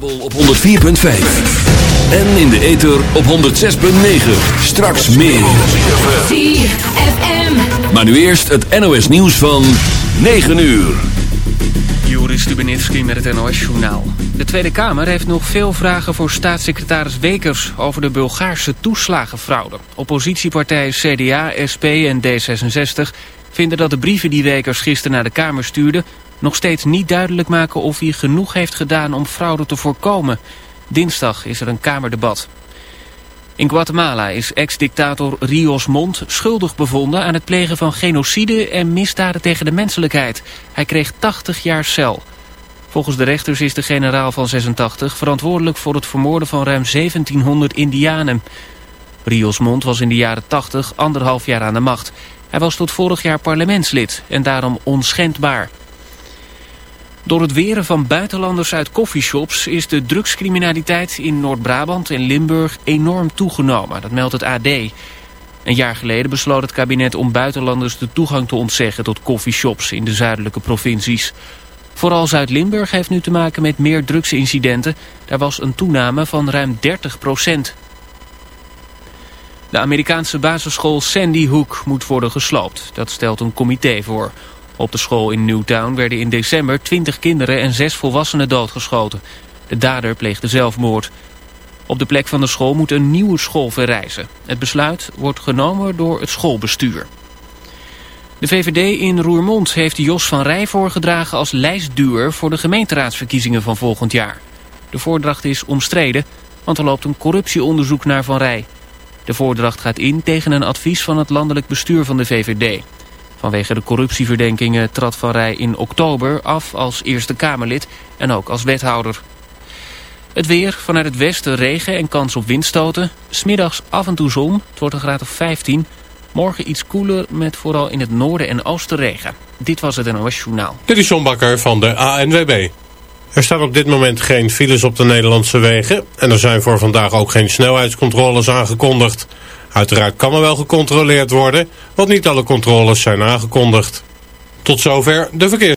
Op 104.5. En in de ether op 106.9. Straks meer. ZFM. Maar nu eerst het NOS nieuws van 9 uur. Joris Stubenitski met het NOS-journaal. De Tweede Kamer heeft nog veel vragen voor staatssecretaris Wekers... over de Bulgaarse toeslagenfraude. Oppositiepartijen CDA, SP en D66 vinden dat de brieven die Wekers gisteren naar de Kamer stuurde... nog steeds niet duidelijk maken of hij genoeg heeft gedaan om fraude te voorkomen. Dinsdag is er een Kamerdebat. In Guatemala is ex-dictator Rios Mont schuldig bevonden aan het plegen van genocide en misdaden tegen de menselijkheid. Hij kreeg 80 jaar cel. Volgens de rechters is de generaal van 86 verantwoordelijk voor het vermoorden van ruim 1700 indianen. Rios Mont was in de jaren 80 anderhalf jaar aan de macht. Hij was tot vorig jaar parlementslid en daarom onschendbaar. Door het weren van buitenlanders uit coffeeshops is de drugscriminaliteit in Noord-Brabant en Limburg enorm toegenomen. Dat meldt het AD. Een jaar geleden besloot het kabinet om buitenlanders de toegang te ontzeggen tot coffeeshops in de zuidelijke provincies. Vooral Zuid-Limburg heeft nu te maken met meer drugsincidenten. Daar was een toename van ruim 30 procent. De Amerikaanse basisschool Sandy Hook moet worden gesloopt. Dat stelt een comité voor. Op de school in Newtown werden in december 20 kinderen en 6 volwassenen doodgeschoten. De dader pleegde zelfmoord. Op de plek van de school moet een nieuwe school verrijzen. Het besluit wordt genomen door het schoolbestuur. De VVD in Roermond heeft Jos van Rij voorgedragen als lijstduwer voor de gemeenteraadsverkiezingen van volgend jaar. De voordracht is omstreden, want er loopt een corruptieonderzoek naar Van Rij. De voordracht gaat in tegen een advies van het landelijk bestuur van de VVD. Vanwege de corruptieverdenkingen trad Van Rij in oktober af als Eerste Kamerlid en ook als wethouder. Het weer, vanuit het westen regen en kans op windstoten. Smiddags af en toe zon, het wordt een graad of 15. Morgen iets koeler met vooral in het noorden en oosten regen. Dit was het NOS Journaal. Dit is John Bakker van de ANWB. Er staan op dit moment geen files op de Nederlandse wegen. En er zijn voor vandaag ook geen snelheidscontroles aangekondigd. Uiteraard kan er wel gecontroleerd worden, want niet alle controles zijn aangekondigd. Tot zover de verkeer.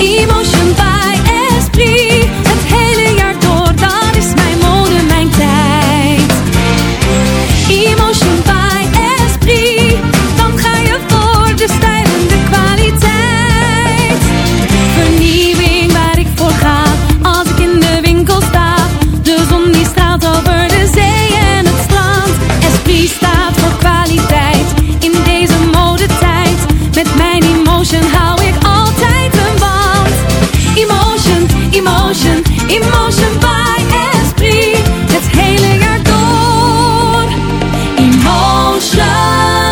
Emotion by Esprit.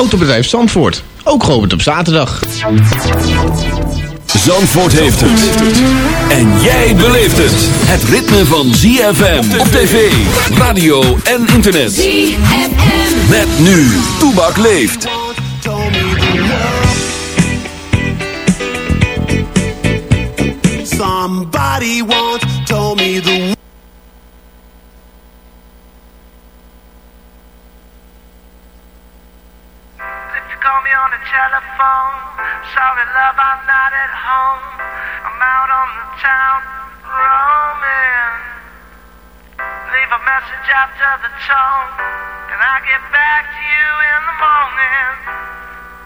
Autobedrijf Zandvoort, ook geopend op zaterdag. Zandvoort heeft het. En jij beleeft het. Het ritme van ZFM op tv, radio en internet. ZFM. Met nu, Toebak leeft. Somebody once told me the telephone, sorry love, I'm not at home. I'm out on the town roaming. Leave a message after the tone, and I'll get back to you in the morning.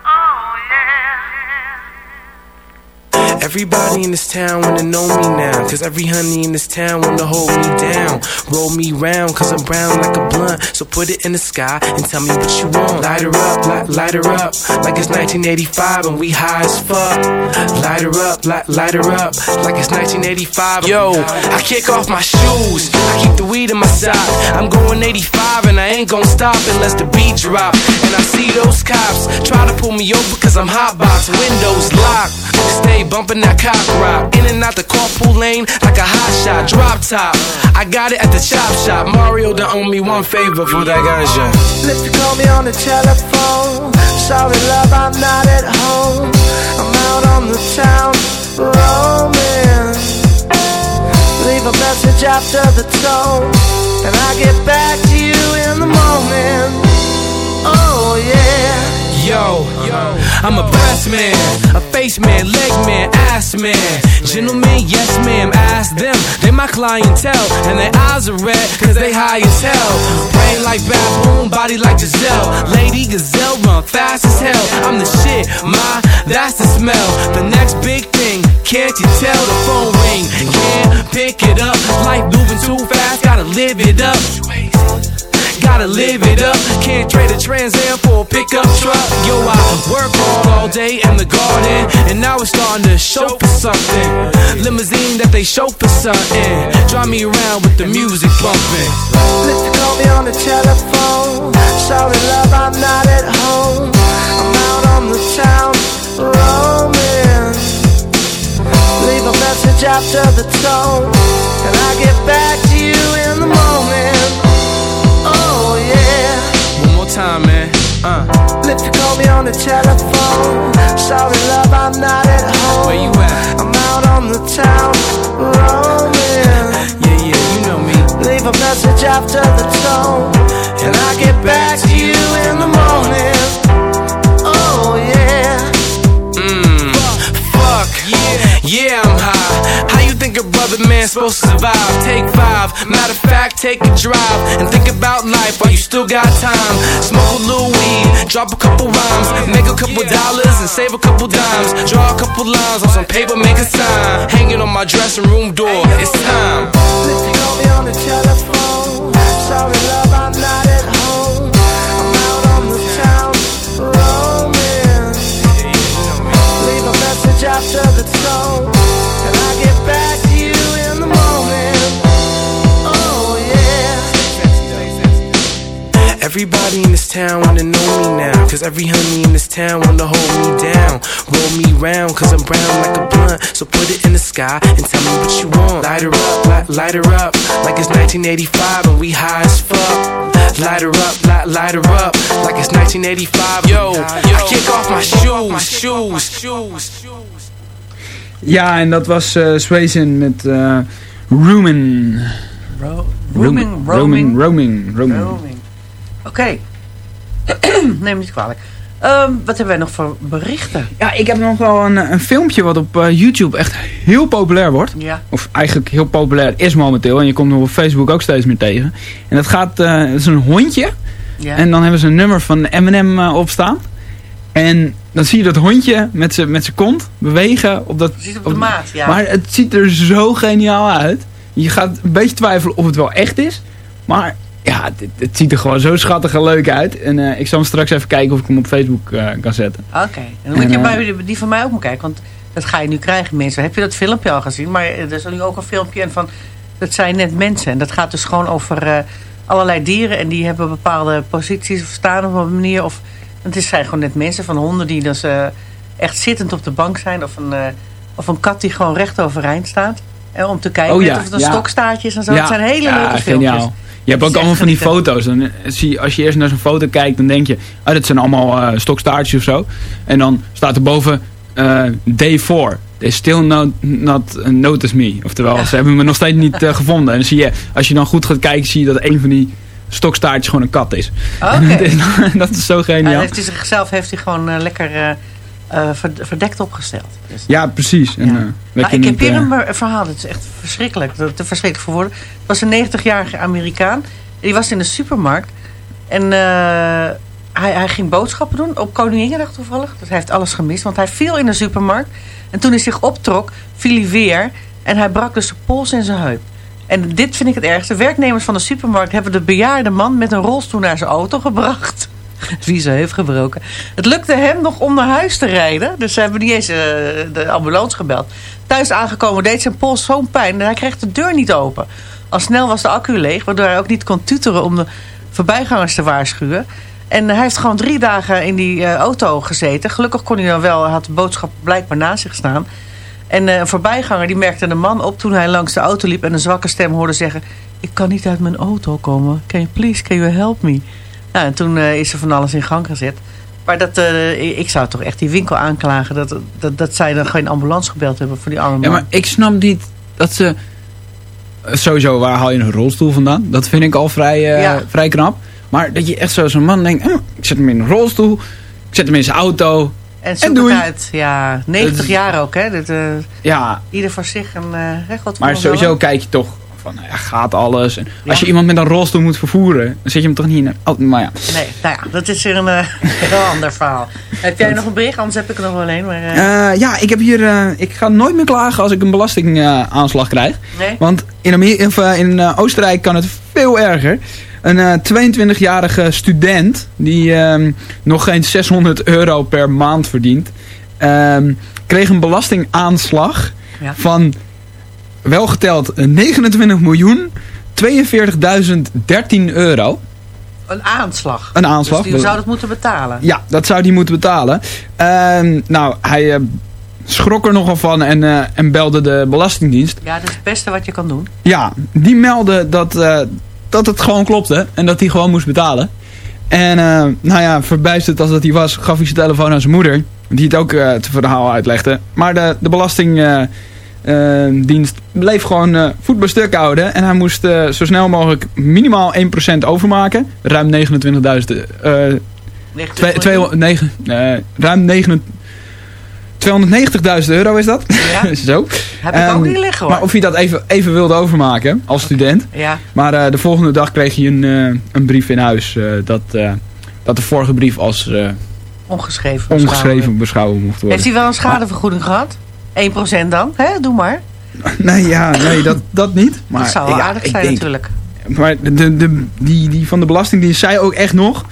Oh yeah. Everybody in this town wanna know me now. Cause every honey in this town wanna hold me down. Roll me round, cause I'm brown like a blunt. So put it in the sky and tell me what you want. Light her up, light, light her up. Like it's 1985 and we high as fuck. Light her up, light, light her up. Like it's 1985. Yo, I kick off my shoes. I keep the weed in my sock. I'm going 85 and I ain't gonna stop unless the beat drop. And I see those cops try to pull me over cause I'm hot box. Windows locked. Stay bumping that cock rock. In and out the carpool lane like a hot shot. Drop top. I got it at the chop shop. Mario done owe me one favor for that ganja. Lift call me on the telephone. Sorry, love, I'm not at home. I'm out on the town roaming. Leave a message after the tone, and I get back to you in the morning. Oh yeah. Yo, I'm a breast man, a face man, leg man, ass man. Gentlemen, yes ma'am, ask them. They my clientele, and their eyes are red, cause they high as hell. Brain like baboon, body like Giselle. Lady Gazelle, run fast as hell. I'm the shit, my, that's the smell. The next big thing, can't you tell the phone ring? Can't pick it up, life moving too fast, gotta live it up. Gotta live it up. Can't trade a Trans Am for a pickup truck. Yo, I work hard all day in the garden, and now it's starting to show for something. Limousine that they show for something. Drive me around with the music bumping. Listen, call me on the telephone. Sorry, love, I'm not at home. I'm out on the town roaming. Leave a message after the tone, and I get back to you in the morning. Time, man. Uh. Lift call me on the telephone. Sorry, love, I'm not at home. Where you at? I'm out on the town roaming. Yeah, yeah, you know me. Leave a message after the tone, and I get back to you in the morning. Oh yeah. Mmm. Fuck. Yeah. Yeah, I'm high. Think a brother man supposed to survive? Take five. Matter of fact, take a drive and think about life while you still got time. Smoke a little weed, drop a couple rhymes, make a couple dollars and save a couple dimes. Draw a couple lines on some paper, make a sign. Hanging on my dressing room door. It's light, her up. Like it's 1985 and we high as fuck. Light her up, light, light her up. Like it's 1985. Yo, I kick off my shoes, shoes, shoes. Ja, en dat was uh, Swayzen met uh, Rooming. Ro rooming, roaming, roaming, roaming. roaming. Oké. Neem niet kwalijk. Um, wat hebben wij nog voor berichten? Ja, ik heb nog wel een, een filmpje wat op uh, YouTube echt heel populair wordt. Ja. Of eigenlijk heel populair is momenteel. En je komt nog op Facebook ook steeds meer tegen. En dat gaat, uh, is een hondje. Ja. En dan hebben ze een nummer van Eminem uh, opstaan. En dan zie je dat hondje met zijn met kont bewegen. Op dat, ziet op de maat, ja. Maar het ziet er zo geniaal uit. Je gaat een beetje twijfelen of het wel echt is. Maar ja, het, ziet er gewoon zo schattig en leuk uit. En uh, ik zal hem straks even kijken of ik hem op Facebook uh, kan zetten. Oké, okay. en dan moet je bij die van mij ook maar kijken. Want dat ga je nu krijgen, mensen. Heb je dat filmpje al gezien? Maar er is nu ook een filmpje en van... Dat zijn net mensen. En dat gaat dus gewoon over uh, allerlei dieren. En die hebben bepaalde posities of staan op een manier. Of het zijn gewoon net mensen van honden die dus echt zittend op de bank zijn. Of een, of een kat die gewoon recht overeind staat. En om te kijken oh, ja, of het een ja. stokstaartje is en zo. Ja, Het zijn hele ja, leuke geniaal. Je hebt ook allemaal van die foto's. Dan zie je, als je eerst naar zo'n foto kijkt, dan denk je... Oh, dat zijn allemaal uh, stokstaartjes of zo. En dan staat er boven... Uh, day 4. They still not, not notice me. Oftewel, ja. ze hebben me nog steeds niet uh, gevonden. En dan zie je, als je dan goed gaat kijken, zie je dat een van die stokstaartjes gewoon een kat is. Okay. dat is zo geniaal. Ja, heeft hij zichzelf heeft hij gewoon lekker uh, verdekt opgesteld. Dus. Ja, precies. En, ja. nou, ik heb hier een verhaal, het is echt verschrikkelijk. Te verschrikkelijk voor woorden. Het was een 90-jarige Amerikaan. Die was in de supermarkt. En hij, hij, ging boodschappen doen op Koninginnedag toevallig. Dus hij heeft alles gemist. Want hij viel in de supermarkt. En toen hij zich optrok, viel hij weer. En hij brak dus zijn pols en zijn heup. En dit vind ik het ergste. Werknemers van de supermarkt hebben de bejaarde man met een rolstoel naar zijn auto gebracht. Ze heeft gebroken. Het lukte hem nog om naar huis te rijden. Dus ze hebben niet eens eh, de ambulance gebeld. Thuis aangekomen deed zijn pols zo'n pijn. En hij kreeg de deur niet open. Al snel was de accu leeg. Waardoor hij ook niet kon tuteren om de voorbijgangers te waarschuwen. En hij heeft gewoon drie dagen in die eh, auto gezeten. Gelukkig kon hij dan wel. Hij had de boodschap blijkbaar naast zich staan. En eh, een voorbijganger die merkte de man op toen hij langs de auto liep... en een zwakke stem hoorde zeggen... ik kan niet uit mijn auto komen. Can you please, can you help me? Nou, en toen eh, is er van alles in gang gezet. Maar dat, eh, ik zou toch echt die winkel aanklagen... Dat, dat, dat zij dan geen ambulance gebeld hebben voor die arme man. Ja, maar ik snap niet dat ze... Sowieso, waar haal je een rolstoel vandaan? Dat vind ik al vrij, eh, vrij knap. Maar dat je echt zo zo'n man denkt... "Oh, ik zet hem in een rolstoel. Ik zet hem in zijn auto. En en doei. het uit. Ja, 90 Dat- jaar ook, hè. Dat, eh, Ja, ieder voor zich een recht wat maar sowieso wel. kijk je toch van, nou ja, gaat alles. En als je iemand met een rolstoel moet vervoeren... dan zet je hem toch niet in een auto. Maar ja. Nee, nou ja, dat is weer een eh, heel ander verhaal. Heb jij nog een bericht? Anders heb ik er nog wel een. Maar, eh, Eh, ja, ik heb hier. eh, ik ga nooit meer klagen als ik een belastingaanslag krijg. Nee? Want in, Amer of, eh, in eh, Oostenrijk kan het veel erger. Een eh, 22-jarige student die ehm, nog geen 600 euro per maand verdient, ehm, kreeg een belastingaanslag Ja. van wel geteld 29 miljoen 42.013 euro. Een aanslag. Een aanslag. Dus die zou dat moeten betalen. Ja, dat zou hij moeten betalen. Ehm, nou, hij eh, schrok er nogal van en, eh, en belde de Belastingdienst. Ja, dat is het beste wat je kan doen. Ja, die meldde dat, eh, dat het gewoon klopte en dat hij gewoon moest betalen. En nou ja, verbijsterd als dat hij was, gaf hij zijn telefoon aan zijn moeder. Die het ook het verhaal uitlegde. Maar de, de Belastingdienst bleef gewoon eh, voet bij stuk houden. En hij moest eh, zo snel mogelijk minimaal 1% overmaken. Ruim 29.000 eh, ruim 29 290.000 euro is dat. Ja. Zo. Heb ik Ehm, ook niet liggen hoor. Maar of hij dat even, even wilde overmaken als student. Ja. Maar de volgende dag kreeg hij een, een brief in huis. dat, dat de vorige brief als Ongeschreven. ongeschreven beschouwen mocht worden. Heeft hij wel een schadevergoeding gehad? 1% dan? Hè? Doe maar. Nee, ja, nee dat, dat niet. Maar, dat zou wel ja, aardig zijn denk- natuurlijk. Maar de, de, de- die, die van de Belastingdienst zei ook echt nog...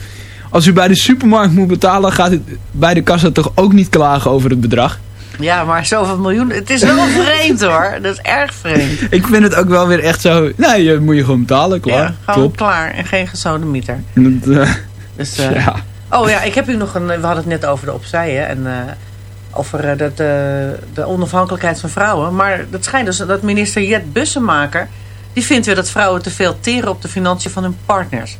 Als u bij de supermarkt moet betalen... gaat u bij de kassa toch ook niet klagen over het bedrag. Ja, maar zoveel miljoen. Het is wel vreemd hoor. Dat is erg vreemd. Ik vind het ook wel weer echt zo... Nee, je moet je gewoon betalen, klaar. Ja, gewoon Klopt. klaar. En geen gesodemieter. Dat, eh, Dus, eh, ja. Oh ja, ik heb u nog een... We hadden het net over de opzij, hè. En eh, over eh, dat, eh, de onafhankelijkheid van vrouwen. Maar het schijnt dus dat minister Jet Bussemaker... die vindt weer dat vrouwen te veel teren op de financiën van hun partners.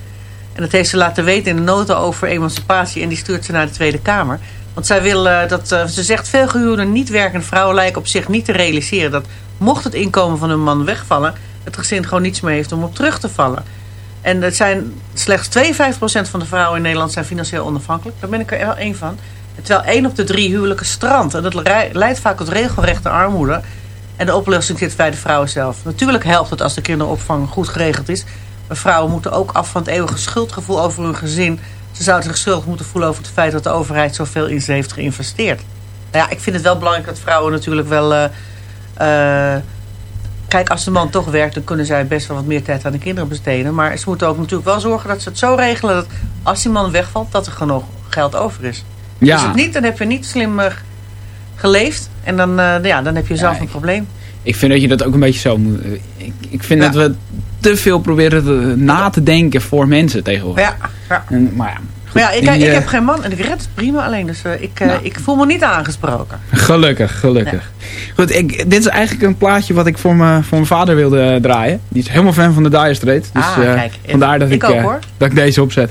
En dat heeft ze laten weten in de nota over emancipatie. En die stuurt ze naar de Tweede Kamer. Want zij wil eh, dat... ze zegt veel gehuwde niet werkende vrouwen lijken op zich niet te realiseren... dat mocht het inkomen van hun man wegvallen... het gezin gewoon niets meer heeft om op terug te vallen. En het zijn slechts 52% van de vrouwen in Nederland zijn financieel onafhankelijk. Daar ben ik er één van. Terwijl één op de drie huwelijken strandt. En dat leidt vaak tot regelrechte armoede. En de oplossing zit bij de vrouwen zelf. Natuurlijk helpt het als de kinderopvang goed geregeld is. Maar vrouwen moeten ook af van het eeuwige schuldgevoel over hun gezin. Ze zouden zich schuldig moeten voelen over het feit dat de overheid zoveel in ze heeft geïnvesteerd. Nou ja, ik vind het wel belangrijk dat vrouwen natuurlijk wel... eh, eh, Kijk, als de man toch werkt, dan kunnen zij best wel wat meer tijd aan de kinderen besteden. Maar ze moeten ook natuurlijk wel zorgen dat ze het zo regelen dat als die man wegvalt, dat er genoeg geld over is. Ja. Is het niet, dan heb je niet slim eh, geleefd. En dan, eh, ja, dan heb je zelf Ja, een probleem. Ik vind dat je dat ook een beetje zo moet... eh, Ik, ik vind Ja. dat we te veel proberen te- na te denken voor mensen tegenwoordig. Ja, ja. En, maar ja, goed, Maar ja, ik, die, ik heb geen man en ik red het prima alleen. Dus ik, Nou. ik voel me niet aangesproken. Gelukkig, gelukkig. Goed, ik, dit is eigenlijk een plaatje wat ik voor, me, voor mijn vader wilde draaien. Die is helemaal fan van de Dire Straits. Dus Ah, kijk. vandaar dat ik, Ik ook, hoor. dat ik deze opzet.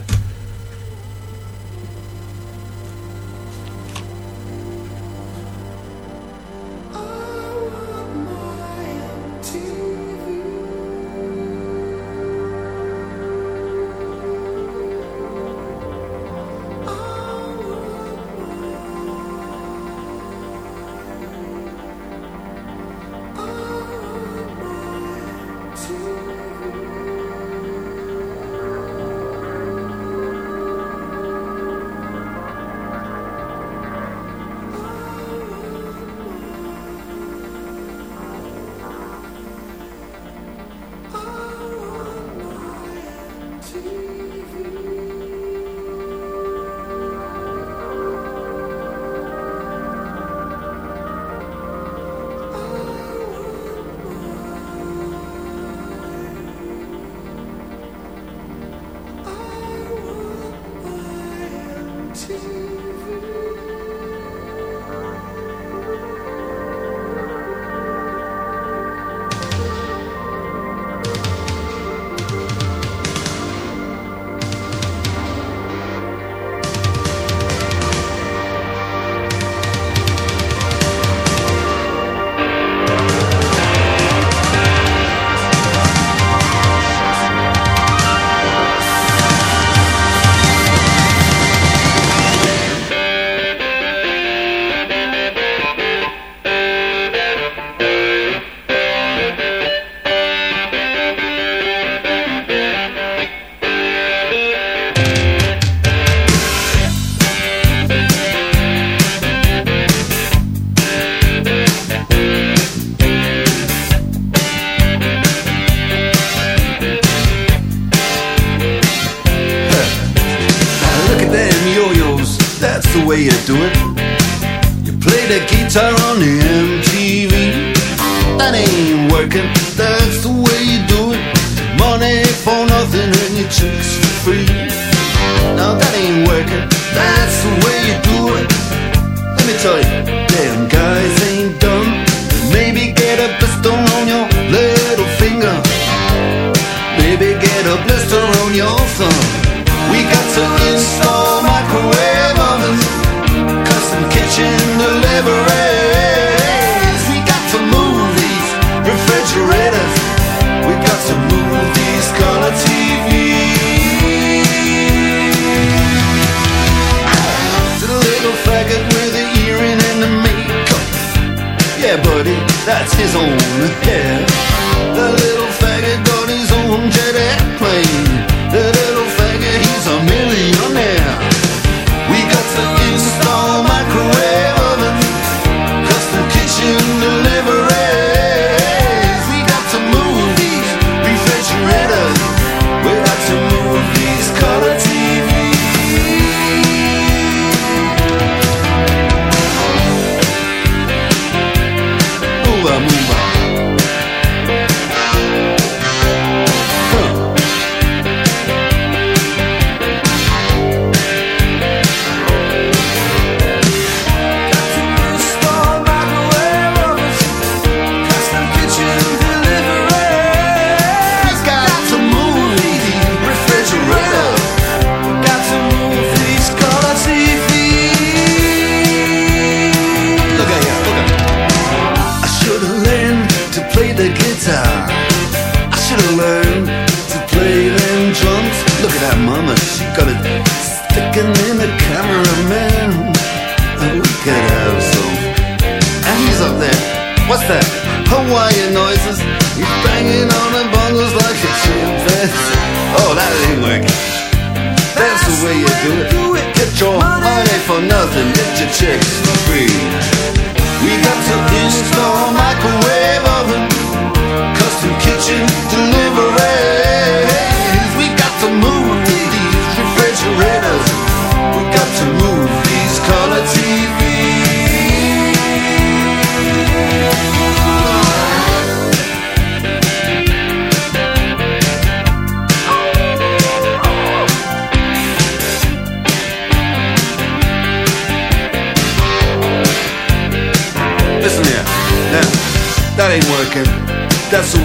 his own head.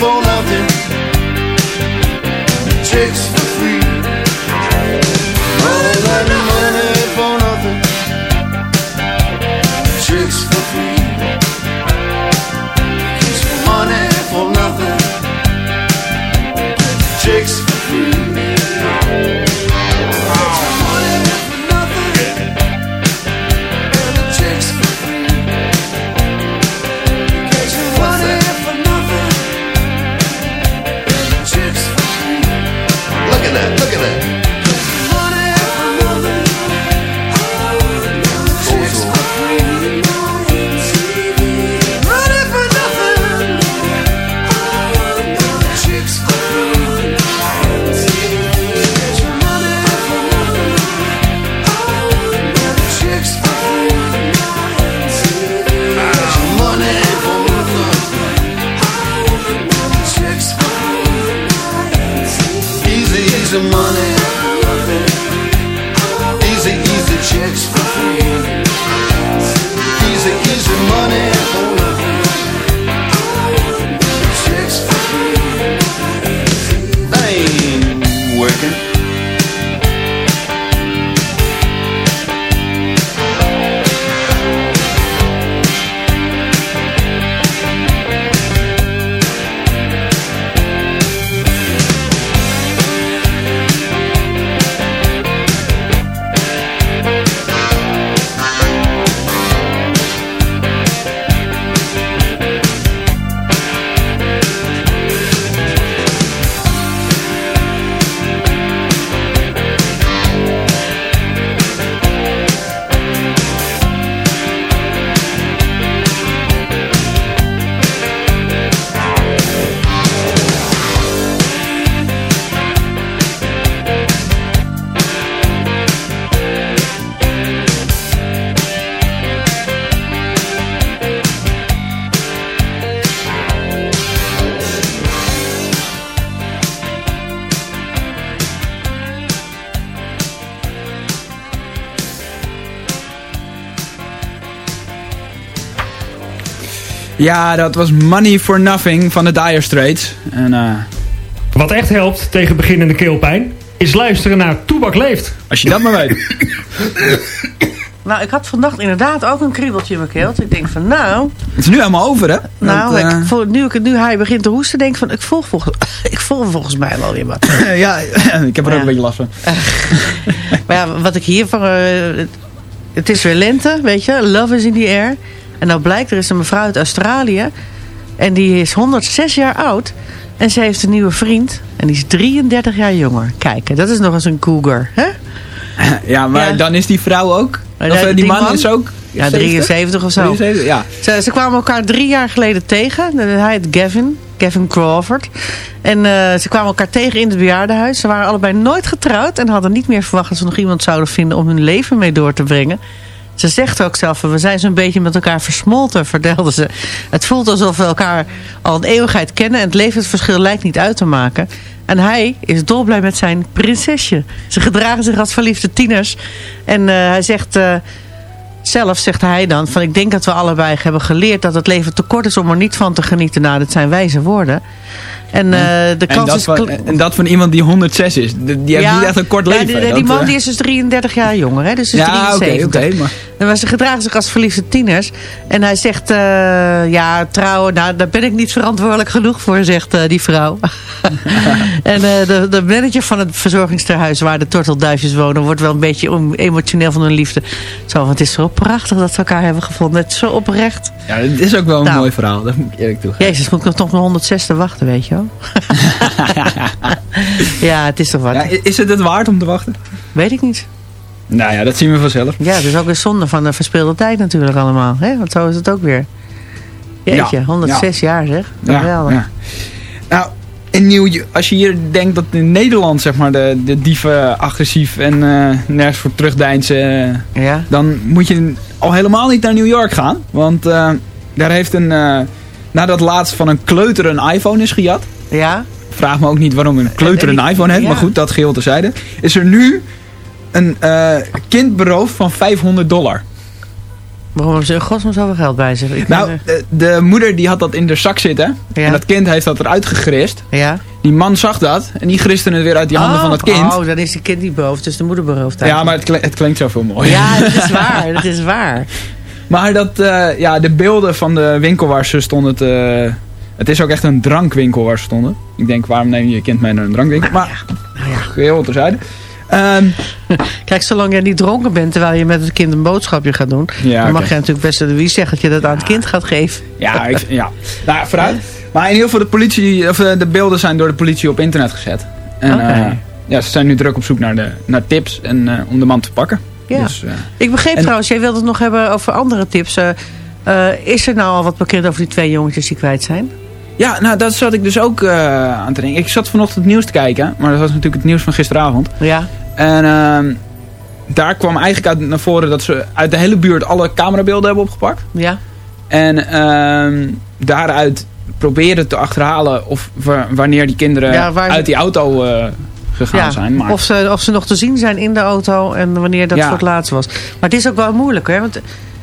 for nothing some money. Ja, dat was Money for Nothing van de Dire Straits. En, eh, Wat echt helpt tegen beginnende keelpijn is luisteren naar Toebak Leeft. Als je dat maar weet. Nou, ik had vannacht inderdaad ook een kriebeltje in mijn keel. Dus ik denk van, nou... Het is nu helemaal over, hè? Nou, Want, eh, ik voel, nu, ik, nu hij begint te hoesten, denk ik van, ik voel volgens, ik voel volgens mij wel weer wat. ja, ik heb er ook een beetje last van. Maar ja, wat ik hiervan... eh, het, het is weer lente, weet je. Love is in the air. En nou blijkt, er is een mevrouw uit Australië. En die is 106 jaar oud. En ze heeft een nieuwe vriend. En die is 33 jaar jonger. Kijk, dat is nog eens een cougar. Hè? Ja, maar Ja. dan is die vrouw ook... Of die- eh, die man, man? is ook... Ja, 70? 73 of zo. 73, ja. Ze, ze kwamen elkaar drie jaar geleden tegen. Hij heet Gavin. Gavin Crawford. En eh, ze kwamen elkaar tegen in het bejaardenhuis. Ze waren allebei nooit getrouwd. En hadden niet meer verwacht dat ze nog iemand zouden vinden om hun leven mee door te brengen. Ze zegt ook zelf, we zijn zo'n beetje met elkaar versmolten, vertelde ze. Het voelt alsof we elkaar al een eeuwigheid kennen en het levensverschil lijkt niet uit te maken. En hij is dolblij met zijn prinsesje. Ze gedragen zich als verliefde tieners. En eh, hij zegt, eh, zelf zegt hij dan, van ik denk dat we allebei hebben geleerd dat het leven te kort is om er niet van te genieten. Nou, dat zijn wijze woorden. En eh, de En kans dat, is... van, en dat van iemand die 106 is. Die heeft niet echt een kort ja, leven. die, die man eh, die is dus 33 jaar jonger, hè? Dus is Ja, oké, 73. oké, maar- En maar ze gedragen zich als verliefde tieners. En hij zegt, eh, ja, trouwen, nou, daar ben ik niet verantwoordelijk genoeg voor, zegt die vrouw. en de, de manager van het verzorgingstehuis waar de tortelduifjes wonen, wordt wel een beetje emotioneel van hun liefde. Zo, want het is zo prachtig dat ze elkaar hebben gevonden. Het is zo oprecht. Ja, het is ook wel een Nou. mooi verhaal. Dat moet ik eerlijk toegeven. Jezus, moet ik nog toch nog 106 te wachten, weet je wel? ja, het is toch wat. Ja, is het het waard om te wachten? Weet ik niet. Nou ja, dat zien we vanzelf. Ja, het is ook weer zonde van de verspeelde tijd natuurlijk allemaal. Hè? Want zo is het ook weer. Jeetje, Ja, 106 jaar zeg. Geweldig. Ja, Nou, in Nieuw, als je hier denkt dat in Nederland zeg maar, de, de dieven agressief en eh, nergens voor terugdeinzen, eh, Ja. dan moet je al helemaal niet naar New York gaan. Want eh, daar heeft een, nadat laatst van een kleuter een iPhone is gejat. Ja. Vraag me ook niet waarom een kleuter En- en een iPhone heeft, ja. maar goed, dat geheel terzijde. Is er nu een kind beroofd van 500 dollar. Waarom hebben ze in godsnaam zoveel geld bij zich? Ik Nou, de, de moeder die had dat in de zak zitten. Ja. En dat kind heeft dat eruit gegrist. ja. Die man zag dat en die griste het weer uit die handen oh, van dat kind. Oh, dan is de kind niet beroofd, dus de moeder beroofd. ja, maar het, klinkt, het klinkt zoveel mooier. Ja, dat is waar. Dat is waar. Maar dat, eh, ja, de beelden van de winkel waar ze stonden te... Het is ook echt een drankwinkel waar ze stonden. Ik denk, waarom neem je je kind mee naar een drankwinkel? Maar, Nou ja. geheel terzijde. Ehm, Kijk, zolang jij niet dronken bent terwijl je met het kind een boodschapje gaat doen, Ja, dan mag je natuurlijk best. Wie zegt dat je dat aan het kind gaat geven? ja, ik, ja. Nou, vooruit. Maar in ieder geval, de, politie, of, eh, de beelden zijn door de politie op internet gezet. En eh, ja, ze zijn nu druk op zoek naar, de, naar tips en, eh, om de man te pakken. Ja. Dus, Ik begreep En- trouwens, jij wilde het nog hebben over andere tips. Is er nou al wat bekend over die twee jongetjes die kwijt zijn? Ja, nou dat zat ik dus ook eh, aan te denken. Ik zat vanochtend het nieuws te kijken, maar dat was natuurlijk het nieuws van gisteravond. Ja. En ehm, daar kwam eigenlijk uit naar voren dat ze uit de hele buurt alle camerabeelden hebben opgepakt. Ja. En ehm, daaruit proberen te achterhalen of wa- wanneer die kinderen Ja, waar- uit die auto eh, gegaan ja. zijn. Maar, Of, ze, of ze nog te zien zijn in de auto en wanneer dat Ja. voor het laatst was. Maar het is ook wel moeilijk, hè? Want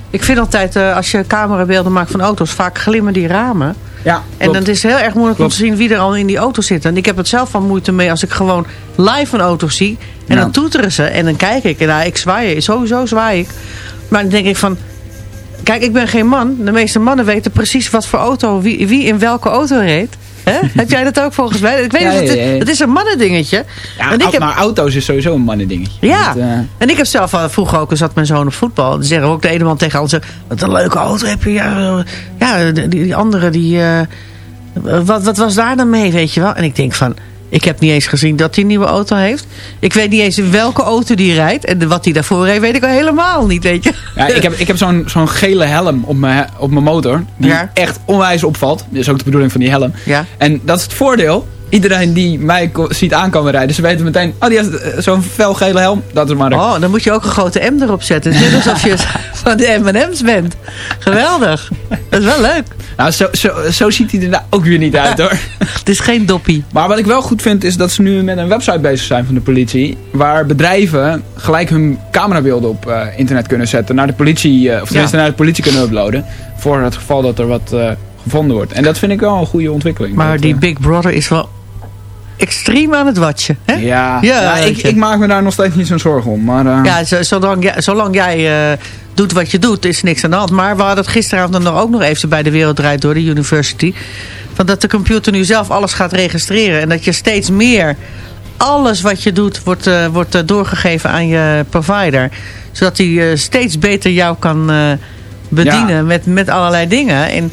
ik vind altijd, eh, als je camerabeelden maakt van auto's, vaak glimmen die ramen. Ja, En dan is het heel erg moeilijk Klopt. om te zien wie er al in die auto zit. En ik heb het zelf van moeite mee als ik gewoon live een auto zie. En Ja. dan toeteren ze en dan kijk ik. En nou, ik zwaai, sowieso zwaai ik. Maar dan denk ik van... Kijk, ik ben geen man. De meeste mannen weten precies wat voor auto, wie, wie in welke auto reed. Heb jij dat ook volgens mij? Ik weet Ja, het, ja, ja. is, het is een mannendingetje. ja, en ik heb, maar auto's is sowieso een mannendingetje. ja, Dat, eh, en ik heb zelf al, vroeger ook, zat mijn zoon op voetbal. Dan zeggen ook de ene man tegen de ander, wat een leuke auto heb je. Ja, ja die, die andere, die, eh, wat, wat was daar dan mee, weet je wel? En ik denk van, ik heb niet eens gezien dat hij een nieuwe auto heeft. Ik weet niet eens welke auto die rijdt. En wat hij daarvoor reed, weet ik al helemaal niet, weet je. Ja, ik heb, ik heb zo'n zo'n gele helm op mijn, op mijn motor. Die Ja. echt onwijs opvalt. Dat is ook de bedoeling van die helm. Ja. En dat is het voordeel. Iedereen die mij ziet aankomen rijden, ze weten meteen... Oh, die heeft eh, zo'n felgele helm. Dat is maar. Oh, dan moet je ook een grote M erop zetten. Het is net alsof je van de M&M's bent. Geweldig. Dat is wel leuk. Nou, zo, zo, zo ziet hij er nou ook weer niet uit hoor. Het is geen doppie. Maar wat ik wel goed vind is dat ze nu met een website bezig zijn van de politie. Waar bedrijven gelijk hun camerabeelden op eh, internet kunnen zetten. Naar de politie, eh, of tenminste naar de politie kunnen uploaden. Voor het geval dat er wat gevonden wordt. En dat vind ik wel een goede ontwikkeling. Maar die Big Brother is wel extreem aan het watchen. Hè? Ja, Ja, ja, ik, ik maak me daar nog steeds niet zo'n zorgen om. Maar, eh, Ja, zo- zolang, jij- zolang jij eh, doet wat je doet, is niks aan de hand. Maar we hadden het gisteravond dan nog ook nog even bij de Wereld Draait Door, de University. Van dat de computer nu zelf alles gaat registreren. En dat je steeds meer, alles wat je doet, wordt, eh, wordt doorgegeven aan je provider. Zodat hij steeds beter jou kan bedienen Ja. met, met allerlei dingen. En,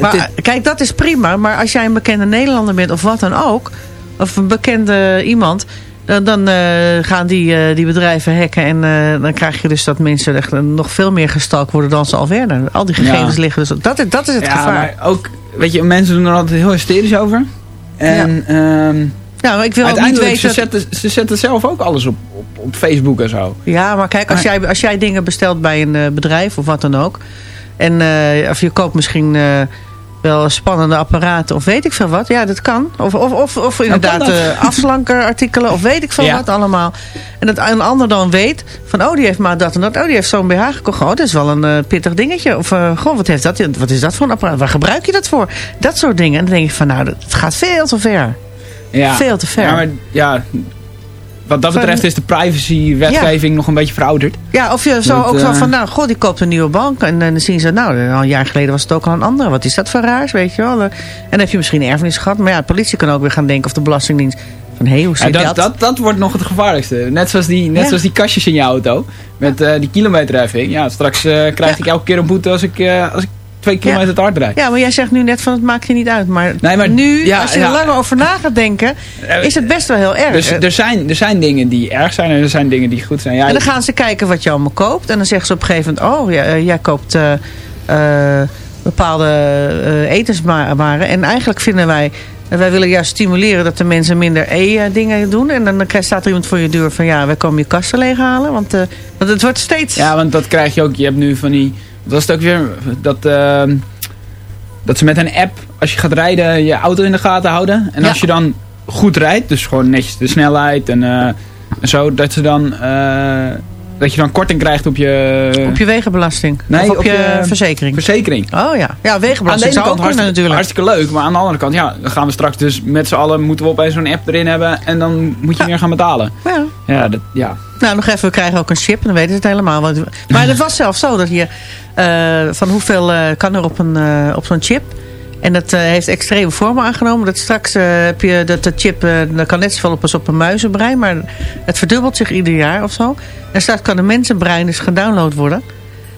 maar, kijk, dat is prima. Maar als jij een bekende Nederlander bent of wat dan ook, of een bekende iemand... Dan, dan eh, gaan die, eh, die bedrijven hacken en eh, dan krijg je dus dat mensen echt nog veel meer gestalkt worden dan ze al werden. Al die gegevens Ja. liggen dus. Dat, is- dat is het ja, gevaar. maar ook, weet je, mensen doen er altijd heel hysterisch over. En ehm, Ja, maar ik wil ook niet uiteindelijk, weten... ze, zetten, ze zetten zelf ook alles op, op, op Facebook en zo. Ja, maar kijk, als jij, als jij dingen bestelt bij een bedrijf of wat dan ook. En of je koopt misschien wel spannende apparaten of weet ik veel wat. Ja, dat kan. Of, of, of, of inderdaad dat? eh, afslankerartikelen of weet ik veel Ja. wat allemaal. En dat een ander dan weet van oh die heeft maar dat en dat. Oh die heeft zo'n BH gekocht. Oh dat is wel een eh, pittig dingetje. Of eh, goh wat, heeft dat, wat is dat voor een apparaat? Waar gebruik je dat voor? Dat soort dingen. En dan denk je van nou dat- het gaat veel te ver. Ja. Veel te ver. Ja, maar, ja, wat dat betreft is de privacy-wetgeving nog een beetje verouderd. Ja, of je zo Dat, ook zo eh, van, nou, god, die koopt een nieuwe bank. En, dan zien ze, nou, al een jaar geleden was het ook al een andere. Wat is dat voor raars, weet je wel. En dan heb je misschien erfenis gehad. Maar ja, de politie kan ook weer gaan denken, of de Belastingdienst, van, hé, hoe Ja, zit dat, dat? dat, dat wordt nog het gevaarlijkste. Net zoals die, net Ja. zoals die kastjes in je auto. Met eh, die kilometerheffing. Ja, straks eh, krijg ik elke keer een boete als ik, eh, als ik twee kilometer te hard rijd. Ja, maar jij zegt nu net van, het maakt je niet uit. Maar, Nee, maar- nu, ja, als je er langer over na gaat denken, is het best wel heel erg. Dus er zijn, er zijn dingen die erg zijn en er zijn dingen die goed zijn. Ja, En dan gaan ze kijken wat je allemaal koopt. En dan zeggen ze op een gegeven moment... oh, ja, eh, jij koopt eh, eh, bepaalde eh, etenswaren. En eigenlijk vinden wij... eh, wij willen juist stimuleren dat de mensen minder E-dingen doen. En dan staat er iemand voor je deur van... ja, wij komen je kasten leeghalen. Want, eh, want het wordt steeds... Ja, want dat krijg je ook. Je hebt nu van die... Dat is het ook weer... Dat, ehm, dat ze met een app, als je gaat rijden, je auto in de gaten houden. En Ja. als je dan goed rijdt, dus gewoon netjes de snelheid en, eh, en zo, dat ze dan... eh, dat je dan korting krijgt op je... Op je wegenbelasting. Nee, of op, je, verzekering. verzekering. Oh ja. Ja, wegenbelasting zou kant ook hartstikke, natuurlijk. hartstikke leuk, maar aan de andere kant, ja, dan gaan we straks dus met z'n allen, moeten we opeens zo'n app erin hebben en dan moet je meer gaan betalen. Ja. Ja, dat, ja. Nou, nog even, we krijgen ook een chip en dan weten ze het helemaal. Want- Maar het was zelfs zo dat je... eh, van hoeveel eh, kan er op, een, eh, op zo'n chip... En dat heeft extreme vormen aangenomen. Dat straks eh, heb je dat de chip, dat kan net zoveel op als op een muizenbrein. Maar het verdubbelt zich ieder jaar of zo. En straks kan een mensenbrein dus gedownload worden.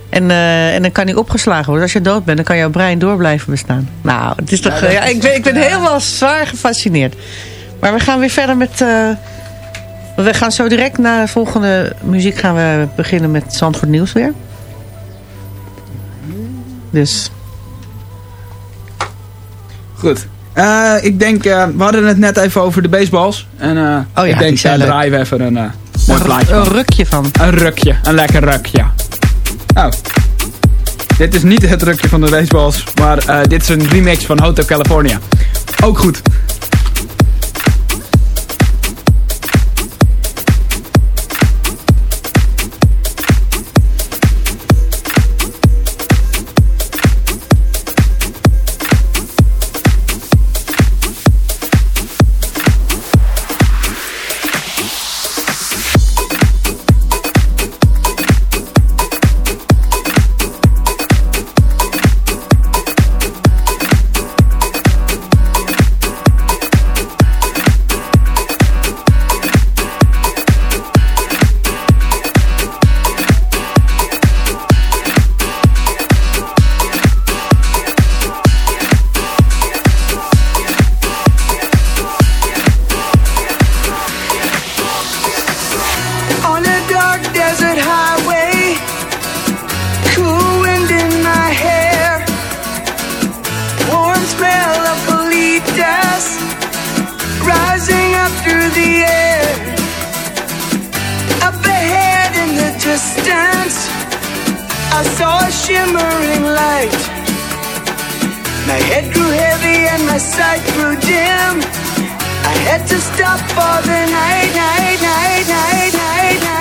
En, en dan kan die opgeslagen worden. Als je dood bent, dan kan jouw brein door blijven bestaan. Nou, het is toch... Ja, ik, ben, ik ben helemaal zwaar gefascineerd. Maar we gaan weer verder met... we gaan zo direct na de volgende muziek gaan we beginnen met Zandvoort Nieuws weer. Dus... Goed. Eh, ik denk, eh, we hadden het net even over de baseballs. En eh, Oh ja, ik denk, daar draaien we even een mooi plaatje Een rukje van. Een rukje, een lekker rukje. Nou, dit is niet het rukje van de baseballs, maar dit is een remix van Hotel California. Ook goed. A shimmering light. My head grew heavy and my sight grew dim. I had to stop for the night, night, night, night, night, night,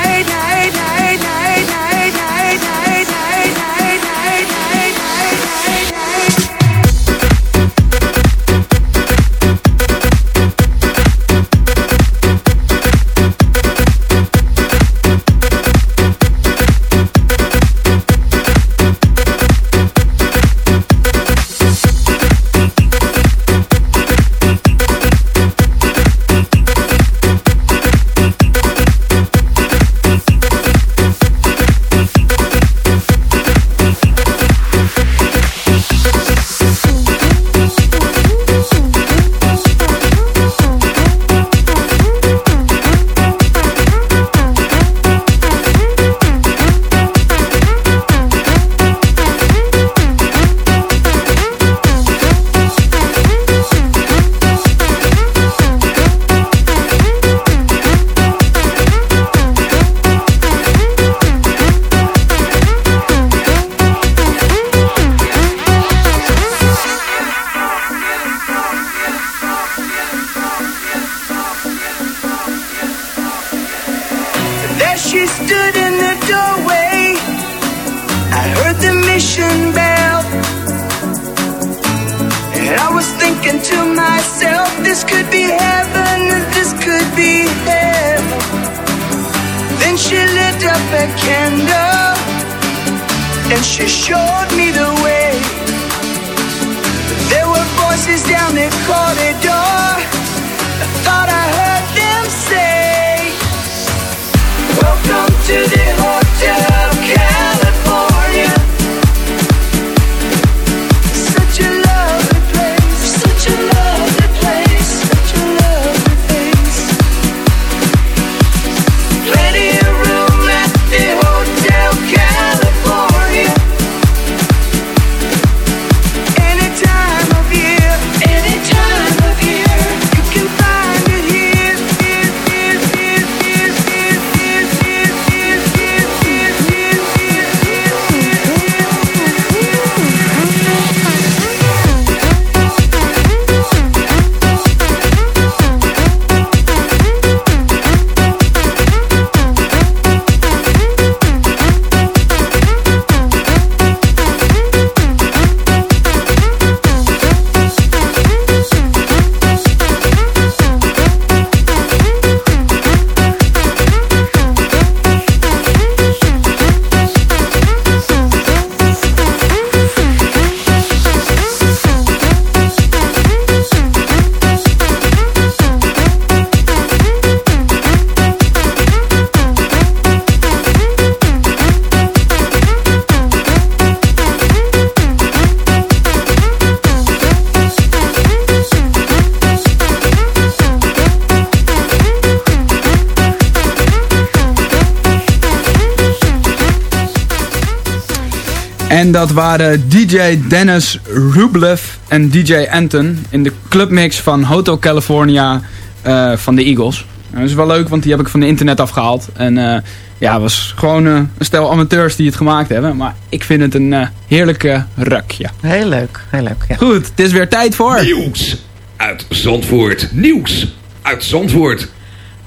dat waren DJ Dennis Rublev en DJ Anton in de clubmix van Hotel California eh, van de Eagles. Dat is wel leuk, want die heb ik van de internet afgehaald. En eh, ja, het was gewoon eh, een stel amateurs die het gemaakt hebben. Maar ik vind het een eh, heerlijke rukje. Heel leuk, heel leuk. Ja. Goed, het is weer tijd voor... Nieuws uit Zandvoort. Nieuws uit Zandvoort.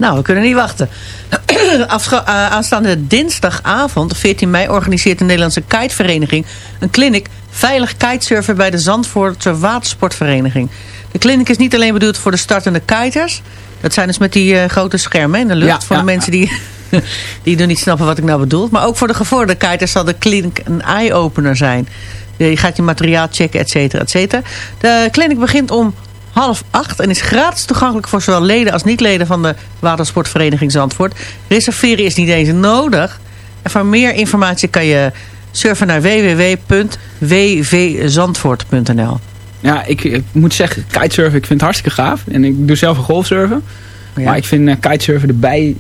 Nou, we kunnen niet wachten. Eh, aanstaande dinsdagavond, 14 mei, organiseert de Nederlandse Kitevereniging een clinic veilig kitesurfen bij de Zandvoortse Watersportvereniging. De clinic is niet alleen bedoeld voor de startende kiters. Dat zijn dus met die eh, grote schermen in de lucht. Ja, voor ja, de mensen die, die nog niet snappen wat ik nou bedoel. Maar ook voor de gevorderde kiters zal de clinic een eye-opener zijn. Je gaat je materiaal checken, et cetera, et cetera. De clinic begint om half acht en is gratis toegankelijk voor zowel leden als niet-leden van de Watersportvereniging Zandvoort. Reserveren is niet eens nodig. En voor meer informatie kan je surfen naar www.wvzandvoort.nl Ja, ik, ik moet zeggen, kitesurfen, ik vind het hartstikke gaaf. En ik doe zelf een golfsurfen. Ja. Maar ik vind eh, kitesurfen erbij...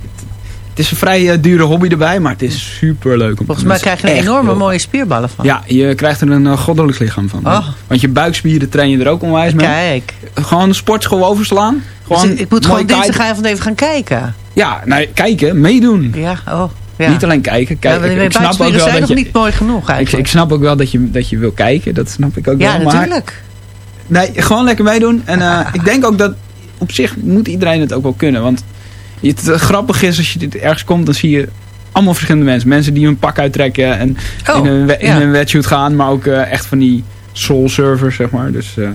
Het is een vrij eh, dure hobby erbij, maar het is super leuk. Volgens mij krijg je er enorme mooie spierballen van. Ja, je krijgt er een eh, goddelijk lichaam van. Oh. Want je buikspieren train je er ook onwijs mee. Kijk. Gewoon de sportschool overslaan. Gewoon Dus ik moet gewoon dinsdagavond even gaan kijken. Ja, nou, kijken, meedoen. Ja, oh. Ja. Niet alleen kijken. Ja, kijken. want ik, ik snap ook wel zijn dat nog je, niet mooi genoeg ik, eigenlijk. ik snap ook wel dat je, dat je wil kijken. Dat snap ik ook ja, wel. Maar natuurlijk. Nee, gewoon lekker meedoen. En eh, ik denk ook dat op zich moet iedereen het ook wel kunnen. Want het eh, grappig is als je dit ergens komt, dan zie je allemaal verschillende mensen. Mensen die hun pak uittrekken en Oh, in een, in ja. een wetsuit gaan. Maar ook eh, echt van die soul servers, zeg maar. Dus, eh,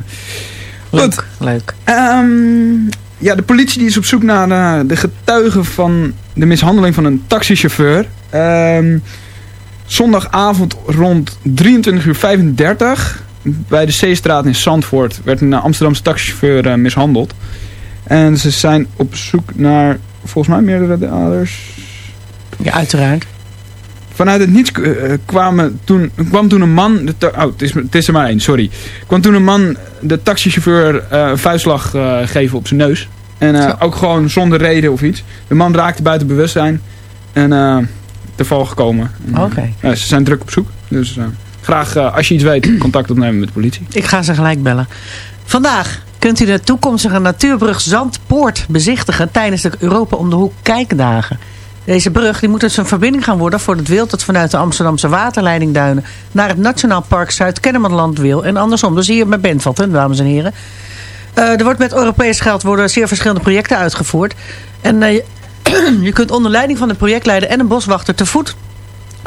goed. Leuk, leuk. Ehm, ja, de politie die is op zoek naar de getuigen van de mishandeling van een taxichauffeur. Ehm, zondagavond rond 23 uur 35 bij de Zeestraat in Zandvoort werd een Amsterdamse taxichauffeur mishandeld. En ze zijn op zoek naar volgens mij meerdere daders. Ja, uiteraard. Vanuit het niets eh, kwamen toen, kwam toen een man... De oh, het is, het is er maar één, sorry. kwam toen een man de taxichauffeur eh, een vuistslag eh, geven op zijn neus. En ook gewoon zonder reden of iets. De man raakte buiten bewustzijn. En te val gekomen. En, Oké. ja, ze zijn druk op zoek. Dus graag, als je iets weet, contact opnemen met de politie. Ik ga ze gelijk bellen. Vandaag kunt u de toekomstige natuurbrug Zandpoort bezichtigen tijdens de Europa om de hoek kijkdagen. Deze brug die moet dus een verbinding gaan worden voor het wild dat vanuit de Amsterdamse waterleidingduinen naar het Nationaal Park Zuid-Kennemerland wil. En andersom, dus hier bij Bentveld, hè, dames en heren. Eh, er wordt met Europees geld worden zeer verschillende projecten uitgevoerd. En eh, je kunt onder leiding van de projectleider en een boswachter te voet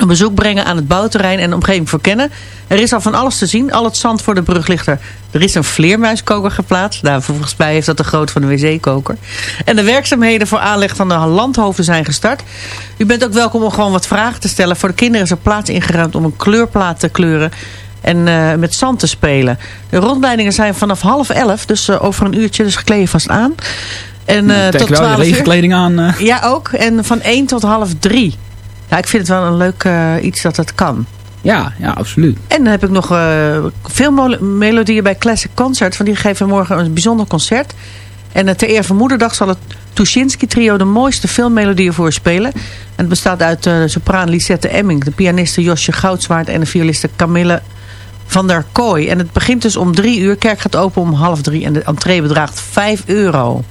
een bezoek brengen aan het bouwterrein en de omgeving verkennen. Er is al van alles te zien. Al het zand voor de brug ligt er. Er is een vleermuiskoker geplaatst. Nou, volgens mij heeft dat de grootte van de wc-koker. En de werkzaamheden voor aanleg van de landhoven zijn gestart. U bent ook welkom om gewoon wat vragen te stellen. Voor de kinderen is er plaats ingeruimd om een kleurplaat te kleuren en eh, met zand te spelen. De rondleidingen zijn vanaf half elf, dus eh, over een uurtje, dus gekleed vast aan. En Trek tot 12 uur. regenkleding aan. Ja, ook. En van 1 tot half 3. Ja, ik vind het wel een leuk eh, iets dat het kan. Ja, ja, absoluut. En dan heb ik nog eh, veel melodieën bij Classic Concert. Van die geven morgen een bijzonder concert. En eh, ter eer van Moederdag zal het Tuschinski trio de mooiste filmmelodieën voorspelen. En het bestaat uit eh, de sopraan Lisette Emming, de pianiste Josje Goudswaard en de violiste Camille van der Kooi. En het begint dus om drie uur. Kerk gaat open om half drie en de entree bedraagt 5 euro.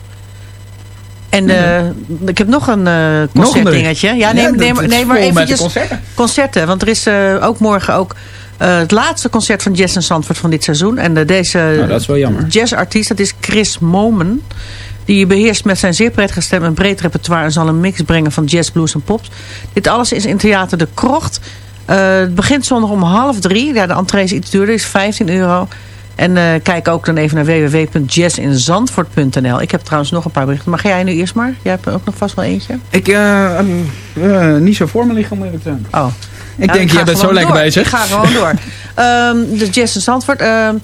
En eh, ik heb nog een eh concertdingetje. Ja, neem, maar eventjes concerten. concerten. Want er is eh, ook morgen ook het laatste concert van Jazz en Zandvoort van dit seizoen. En deze Nou, dat is wel jammer. jazzartiest, dat is Chris Momen. Die beheerst met zijn zeer prettige stem een breed repertoire... en zal een mix brengen van jazz, blues en pops. Dit alles is in Theater De Krocht. Het begint zondag om half drie. Ja, de entree is iets duurder, is 15 euro. En eh, kijk ook dan even naar www.jazzinzandvoort.nl. Ik heb trouwens nog een paar berichten. Maar ga jij nu eerst maar? Jij hebt ook nog vast wel eentje. Ik, eh, eh, niet zo voor me liggen om eerlijk te zijn. Oh. Ik Ja, denk, jij bent zo lekker door. bezig. Ik ga gewoon door. Ehm, de Jazz in Zandvoort. ehm,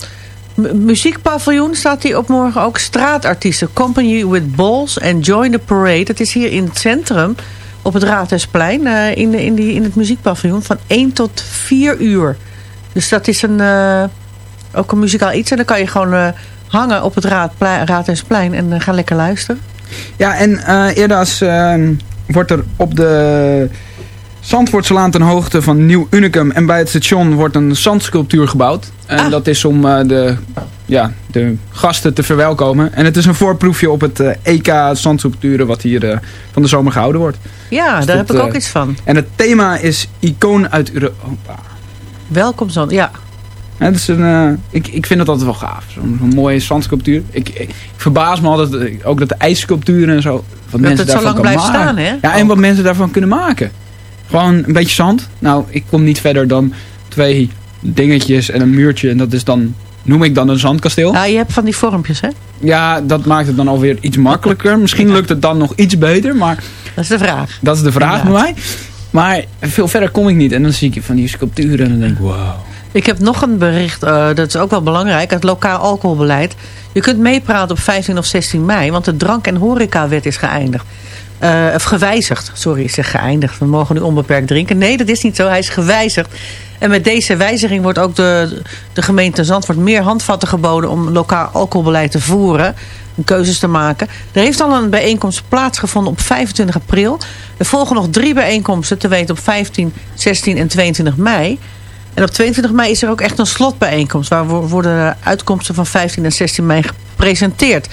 mu- muziekpaviljoen staat hier op morgen ook. Straatartiesten. Company with Balls and Join the Parade. Het is hier in het centrum. Op het Raadhuisplein. in, de, in, die, in het muziekpaviljoen. Van 1 tot 4 uur. Dus dat is een, ook een muzikaal iets. En dan kan je gewoon eh, hangen op het Raadhuisplein. En eh, gaan lekker luisteren. Ja, en eh eerder als, ehm, wordt er op de Zandvoortselaan ten hoogte van Nieuw Unicum en bij het station wordt een zandsculptuur gebouwd. En Ah. dat is om de, ja, de gasten te verwelkomen. En het is een voorproefje op het EK zandsculpturen wat hier van de zomer gehouden wordt. Ja, Dus daar dat, heb ik ook iets van. En het thema is icoon uit Europa. Welkom Zand. Ja. Ja, dat is een, eh, ik, ik vind dat altijd wel gaaf. Zo'n mooie zandsculptuur. Ik, ik, ik verbaas me altijd eh, ook dat de ijssculpturen en zo. Wat mensen het zo lang blijft maken. staan, hè? Ja, en wat mensen daarvan kunnen maken. Gewoon een beetje zand. Nou, ik kom niet verder dan twee dingetjes en een muurtje. En dat is dan, noem ik dan een zandkasteel. Ja, je hebt van die vormpjes, hè? Ja, dat maakt het dan alweer iets makkelijker. Misschien lukt het dan nog iets beter, maar... Dat is de vraag. Dat is de vraag bij mij. Maar veel verder kom ik niet. En dan zie ik van die sculpturen en dan denk ik, wow. Ik heb nog een bericht, eh, dat is ook wel belangrijk, het lokaal alcoholbeleid. Je kunt meepraten op 15 of 16 mei, want de drank- en horecawet is geëindigd. Eh, of gewijzigd, sorry, ik zeg geëindigd. We mogen nu onbeperkt drinken. Nee, dat is niet zo, hij is gewijzigd. En met deze wijziging wordt ook de, de gemeente Zandvoort meer handvatten geboden om lokaal alcoholbeleid te voeren. En keuzes te maken. Er heeft al een bijeenkomst plaatsgevonden op 25 april. Er volgen nog drie bijeenkomsten, te weten op 15, 16 en 22 mei. En op 22 mei is er ook echt een slotbijeenkomst. Waar wo- worden de uitkomsten van 15 en 16 mei gepresenteerd.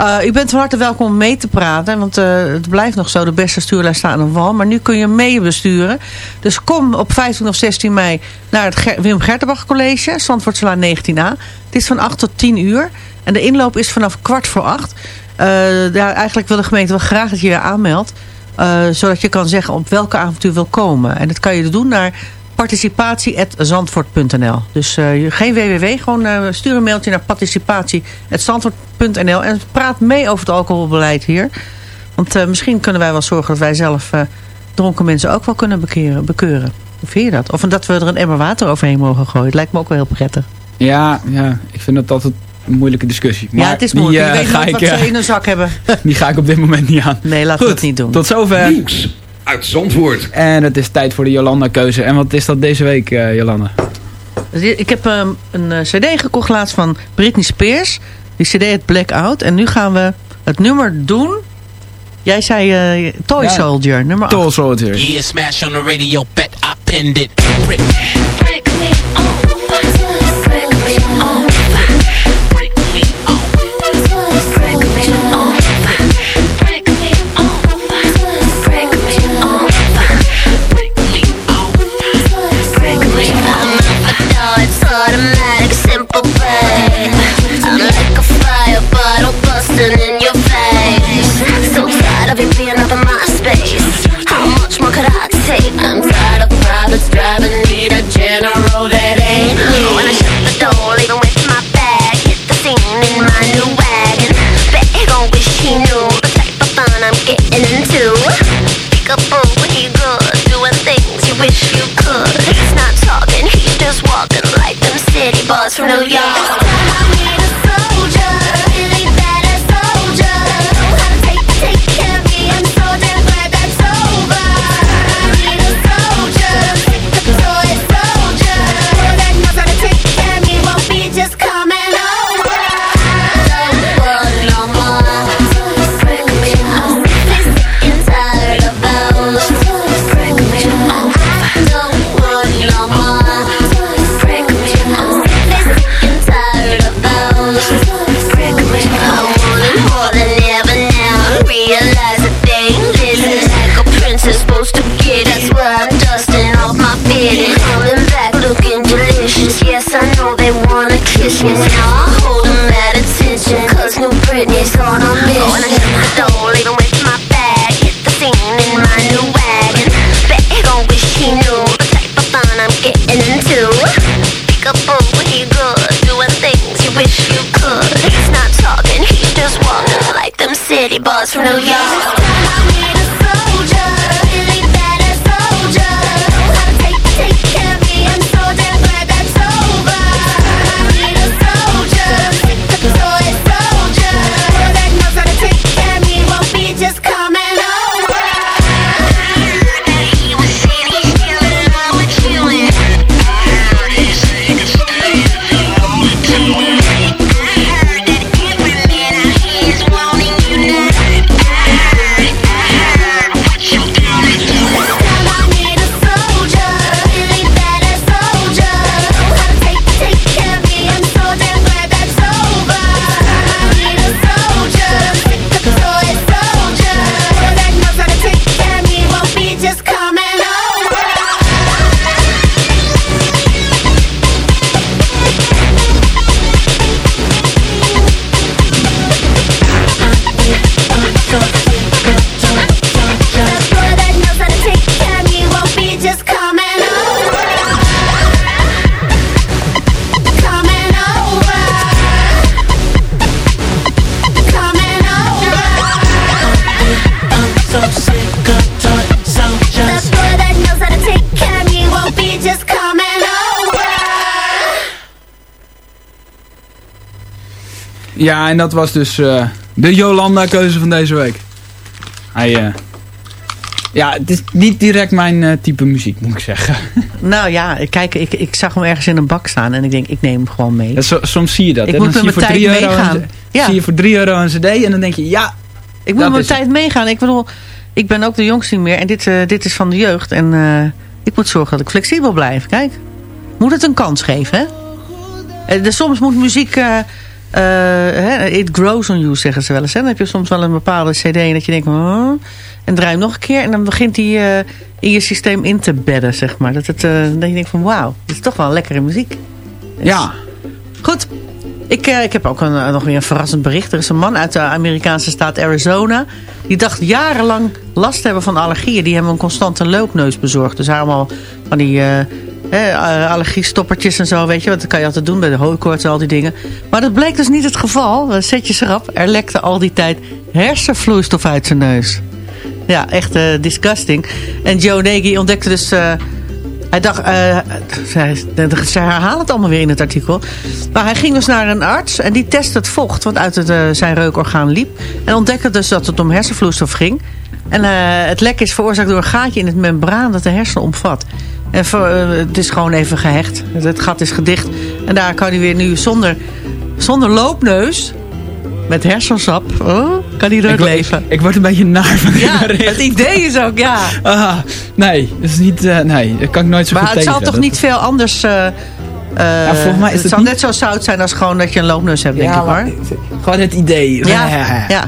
Uh, u bent van harte welkom om mee te praten. Want uh, het blijft nog zo. De beste stuurlijst staat aan de wal. Maar nu kun je mee besturen. Dus kom op 15 of 16 mei naar het Ger Wim Gertenbach College. Zandvoortslaan 19a. Het is van 8 tot 10 uur. En de inloop is vanaf kwart voor 8. Uh, daar eigenlijk wil de gemeente wel graag dat je je aanmeldt. Zodat je kan zeggen op welke avond u wil komen. En dat kan je doen naar participatie.zandvoort.nl. Dus uh, geen www, gewoon uh, stuur een mailtje naar participatie.zandvoort.nl en praat mee over het alcoholbeleid hier. Want uh, misschien kunnen wij wel zorgen dat wij zelf dronken mensen ook wel kunnen bekeren, bekeuren. Hoe vind je dat? Of dat we er een emmer water overheen mogen gooien. Het lijkt me ook wel heel prettig. Ja, ja ik vind dat altijd een moeilijke discussie. Maar ja, het is moeilijk. Die, je weet ga nog ik, wat ze in hun zak hebben. die ga ik op dit moment niet aan. Nee, laten we het niet doen. Tot zover. Nieuws uit Zandvoort. En het is tijd voor de Jolanda-keuze. En wat is dat deze week, uh, Jolanda? Ik heb um, een uh, cd gekocht laatst van Britney Spears. Die cd heet Blackout. En nu gaan we het nummer doen. Jij zei uh, Toy ja. Soldier, nummer 8. Toy Soldier. Yeah, smash on the radio, bet I pinned it. Me Ja, en dat was dus eh, de Jolanda-keuze van deze week. Hij, eh, ja, het is niet direct mijn eh, type muziek, moet ik zeggen. Nou ja, kijk, ik, ik zag hem ergens in een bak staan en ik denk, ik neem hem gewoon mee. Ja, so- soms zie je dat. Ik hè. moet Dan met zie je mijn voor tijd 3 euro meegaan. Een, Ja. Zie je voor 3 euro een cd en dan denk je, ja, Ik moet met mijn tijd meegaan. Ik bedoel, ik ben ook de jongste niet meer. En dit, dit is van de jeugd. En ik moet zorgen dat ik flexibel blijf. Kijk, moet het een kans geven, hè? Dus soms moet muziek... eh, it grows on you, zeggen ze wel eens. Hè? Dan heb je soms wel een bepaalde cd en dat je denkt... "Oh," en draai hem nog een keer. En dan begint die eh, in je systeem in te bedden, zeg maar. Dat, het, eh, dat je denkt van, wauw, dit is toch wel lekkere muziek. Dus- ja. Goed. Ik, ik heb ook een, nog weer een verrassend bericht. Er is een man uit de Amerikaanse staat Arizona. Die dacht jarenlang last te hebben van allergieën. Die hebben een constante loopneus bezorgd. Dus allemaal van die eh, eh, allergiestoppertjes en zo. Weet je, wat dat kan je altijd doen bij de hooikoorts en al die dingen. Maar dat bleek dus niet het geval. Dan zet je schrap. Er lekte al die tijd hersenvloeistof uit zijn neus. Ja, echt eh, disgusting. En Joe Nagy ontdekte dus... eh, hij dacht, eh, zij, zij herhalen het allemaal weer in het artikel. Maar hij ging dus naar een arts en die testte het vocht wat uit het, eh, zijn reukorgaan liep. En ontdekte dus dat het om hersenvloeistof ging. En eh, het lek is veroorzaakt door een gaatje in het membraan dat de hersenen omvat. En voor, eh, het is gewoon even gehecht. Het, gat is gedicht. En daar kan hij weer nu zonder, zonder loopneus, met hersensap, oh, kan hij wo- leven. Ik word een beetje naar van Ja, het idee is ook, ja. Ah, nee, dat is niet, eh, nee, dat kan ik nooit zo Maar goed het zal toch niet veel anders... eh, eh, volgens mij is het het zal niet- net zo zout zijn als gewoon dat je een loopneus hebt, denk Ja, ik maar hoor. Gewoon het idee. Ja, ja.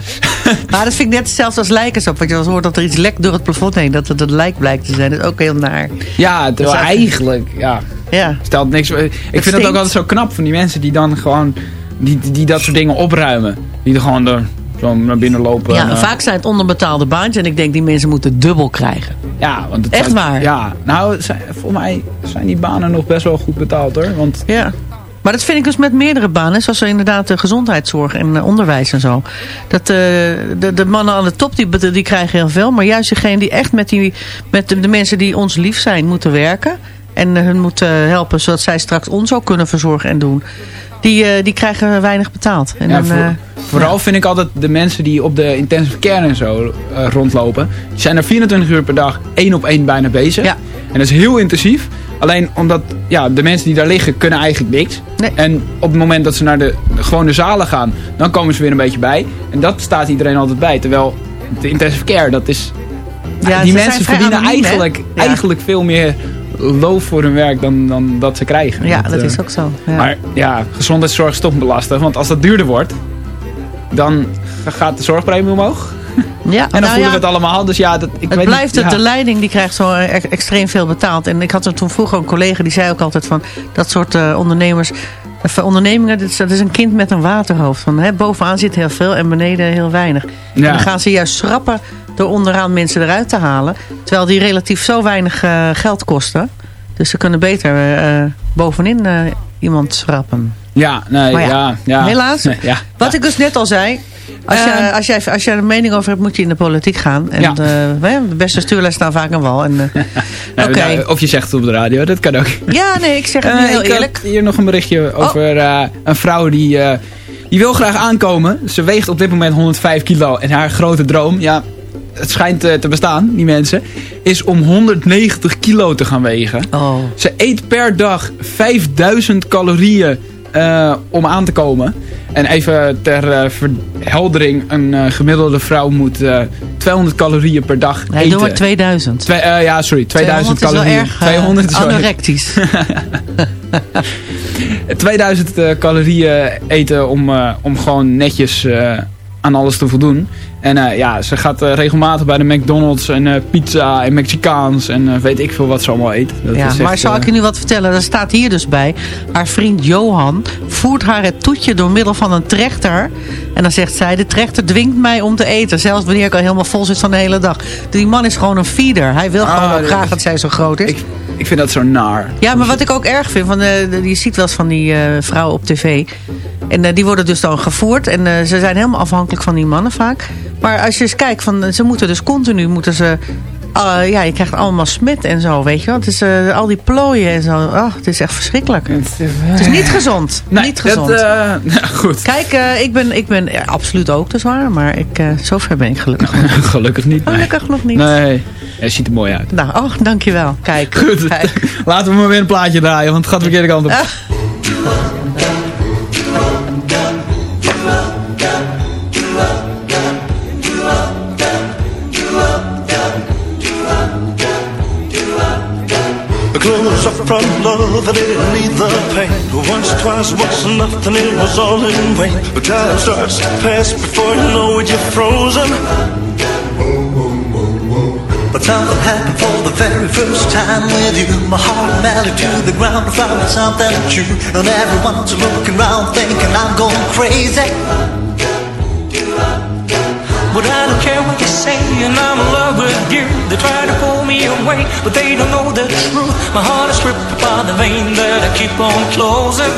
maar dat vind ik net hetzelfde als lijkensop. Want je hoort dat er iets lekt door het plafond heen. Dat het een lijk blijkt te zijn. Dat is ook heel naar. Ja, terwijl Dus dat- eigenlijk, ja, Ja. stelt niks. Ik vind het stinkt. ook altijd zo knap van die mensen die dan gewoon, die, die dat soort dingen opruimen. Die er gewoon er zo naar binnen lopen. Ja, en, eh, vaak zijn het onderbetaalde baantjes. En ik denk die mensen moeten dubbel krijgen. Ja, want het Echt zijn- waar? Ja, nou, zijn, volgens mij zijn die banen nog best wel goed betaald hoor. Want Ja. Maar dat vind ik dus met meerdere banen. Zoals inderdaad de gezondheidszorg en eh, onderwijs en zo. Dat, eh, de, de mannen aan de top die, die krijgen heel veel. Maar juist degene die echt met, die, met de, de mensen die ons lief zijn moeten werken. En hun moeten helpen zodat zij straks ons ook kunnen verzorgen en doen. Die, die krijgen weinig betaald. En Ja, dan, voor- vooral vind ik altijd de mensen die op de intensive care en zo eh, rondlopen. Die zijn er 24 uur per dag één op één bijna bezig. En dat is heel intensief. Alleen omdat ja, de mensen die daar liggen kunnen eigenlijk niks. En op het moment dat ze naar de gewone zalen gaan, dan komen ze weer een beetje bij. En dat staat iedereen altijd bij. Terwijl de intensive care, dat is... Ja, die mensen verdienen anoniem, eigenlijk, Ja. eigenlijk veel meer loof voor hun werk dan, dan dat ze krijgen. ja, dat eh, is ook zo. Ja. maar ja, gezondheidszorg is toch belastig. Want als dat duurder wordt, dan gaat de zorgpremie omhoog. Ja, en dan nou voelen ja, we het allemaal al. Dus ja, dat, ik het weet blijft niet, het, ja. de leiding die krijgt zo extreem veel betaald. En ik had er toen vroeger een collega die zei ook altijd van dat soort eh, ondernemers. of ondernemingen, dat is, dat is een kind met een waterhoofd. Van, hè, bovenaan zit heel veel en beneden heel weinig. En dan gaan ze juist schrappen door onderaan mensen eruit te halen. Terwijl die relatief zo weinig eh, geld kosten. Dus ze kunnen beter eh, bovenin eh, iemand schrappen. Ja, nee, ja. ja, ja, helaas. Nee, ja. Wat ik dus net al zei. Als, je, Eh. als, jij, als jij er een mening over hebt, moet je in de politiek gaan. En Ja. de, beste stuurlui staan vaak aan wal. En, eh, Nou, nou, of je zegt het op de radio, dat kan ook. ja, nee, ik zeg het nu Eh, heel ik had eerlijk. hier nog een berichtje Oh. over een vrouw die, die wil graag aankomen. Ze weegt op dit moment 105 kilo. En haar grote droom, ja, het schijnt te bestaan, die mensen, is om 190 kilo te gaan wegen. Oh. Ze eet per dag 5000 calorieën eh, om aan te komen. En even ter eh, verheldering, een eh, gemiddelde vrouw moet eh, 200 calorieën per dag Nee, eten. doe maar 2000. Twee, eh, ja, sorry, 2000 200 is wel calorieën. erg, eh, 200 is wel erg. anorectisch. 2000 eh, calorieën eten om, om gewoon netjes aan alles te voldoen. En eh, ja, ze gaat eh, regelmatig bij de McDonald's en eh, pizza en Mexicaans en weet ik veel wat ze allemaal eet. Dat Ja, is maar zal ik je nu wat vertellen? Er staat hier dus bij. Haar vriend Johan voert haar het toetje door middel van een trechter. En dan zegt zij, de trechter dwingt mij om te eten. Zelfs wanneer ik al helemaal vol zit van de hele dag. Die man is gewoon een feeder. Hij wil Ah, gewoon ook graag dat zij zo groot is. Ik vind dat zo naar. Ja, maar wat ik ook erg vind, van, je ziet wel eens van die vrouwen op tv. En die worden dus dan gevoerd. En ze zijn helemaal afhankelijk van die mannen vaak. Maar als je eens kijkt, van, ze moeten dus continu, moeten ze... ah, ja, je krijgt allemaal smet en zo, weet je wel. Het is eh, al die plooien en zo. Oh, het is echt verschrikkelijk. Het is niet gezond. Nee, niet dat, gezond. eh, nou, goed. Kijk, eh, ik ben, ik ben ja, absoluut ook te zwaar. Maar ik, eh, zover ben ik gelukkig. Gelukkig niet. nee. Gelukkig nog niet. Nee, hij ziet er mooi uit. Nou, oh, dankjewel. Kijk. Goed, Kijk. laten we maar weer een plaatje draaien, want het gaat de verkeerde kant op. Close up from love, I didn't need the pain. Once, twice, once, nothing, it was all in vain. But time starts to pass before you know it, you're frozen. But something happened for the very first time with you. My heart melted to the ground. I found something true. And everyone's looking around thinking I'm going crazy. But I don't care what they say, and I'm in love with you. They try to pull me away, but they don't know the truth. My heart is ripped by the vein that I keep on closing.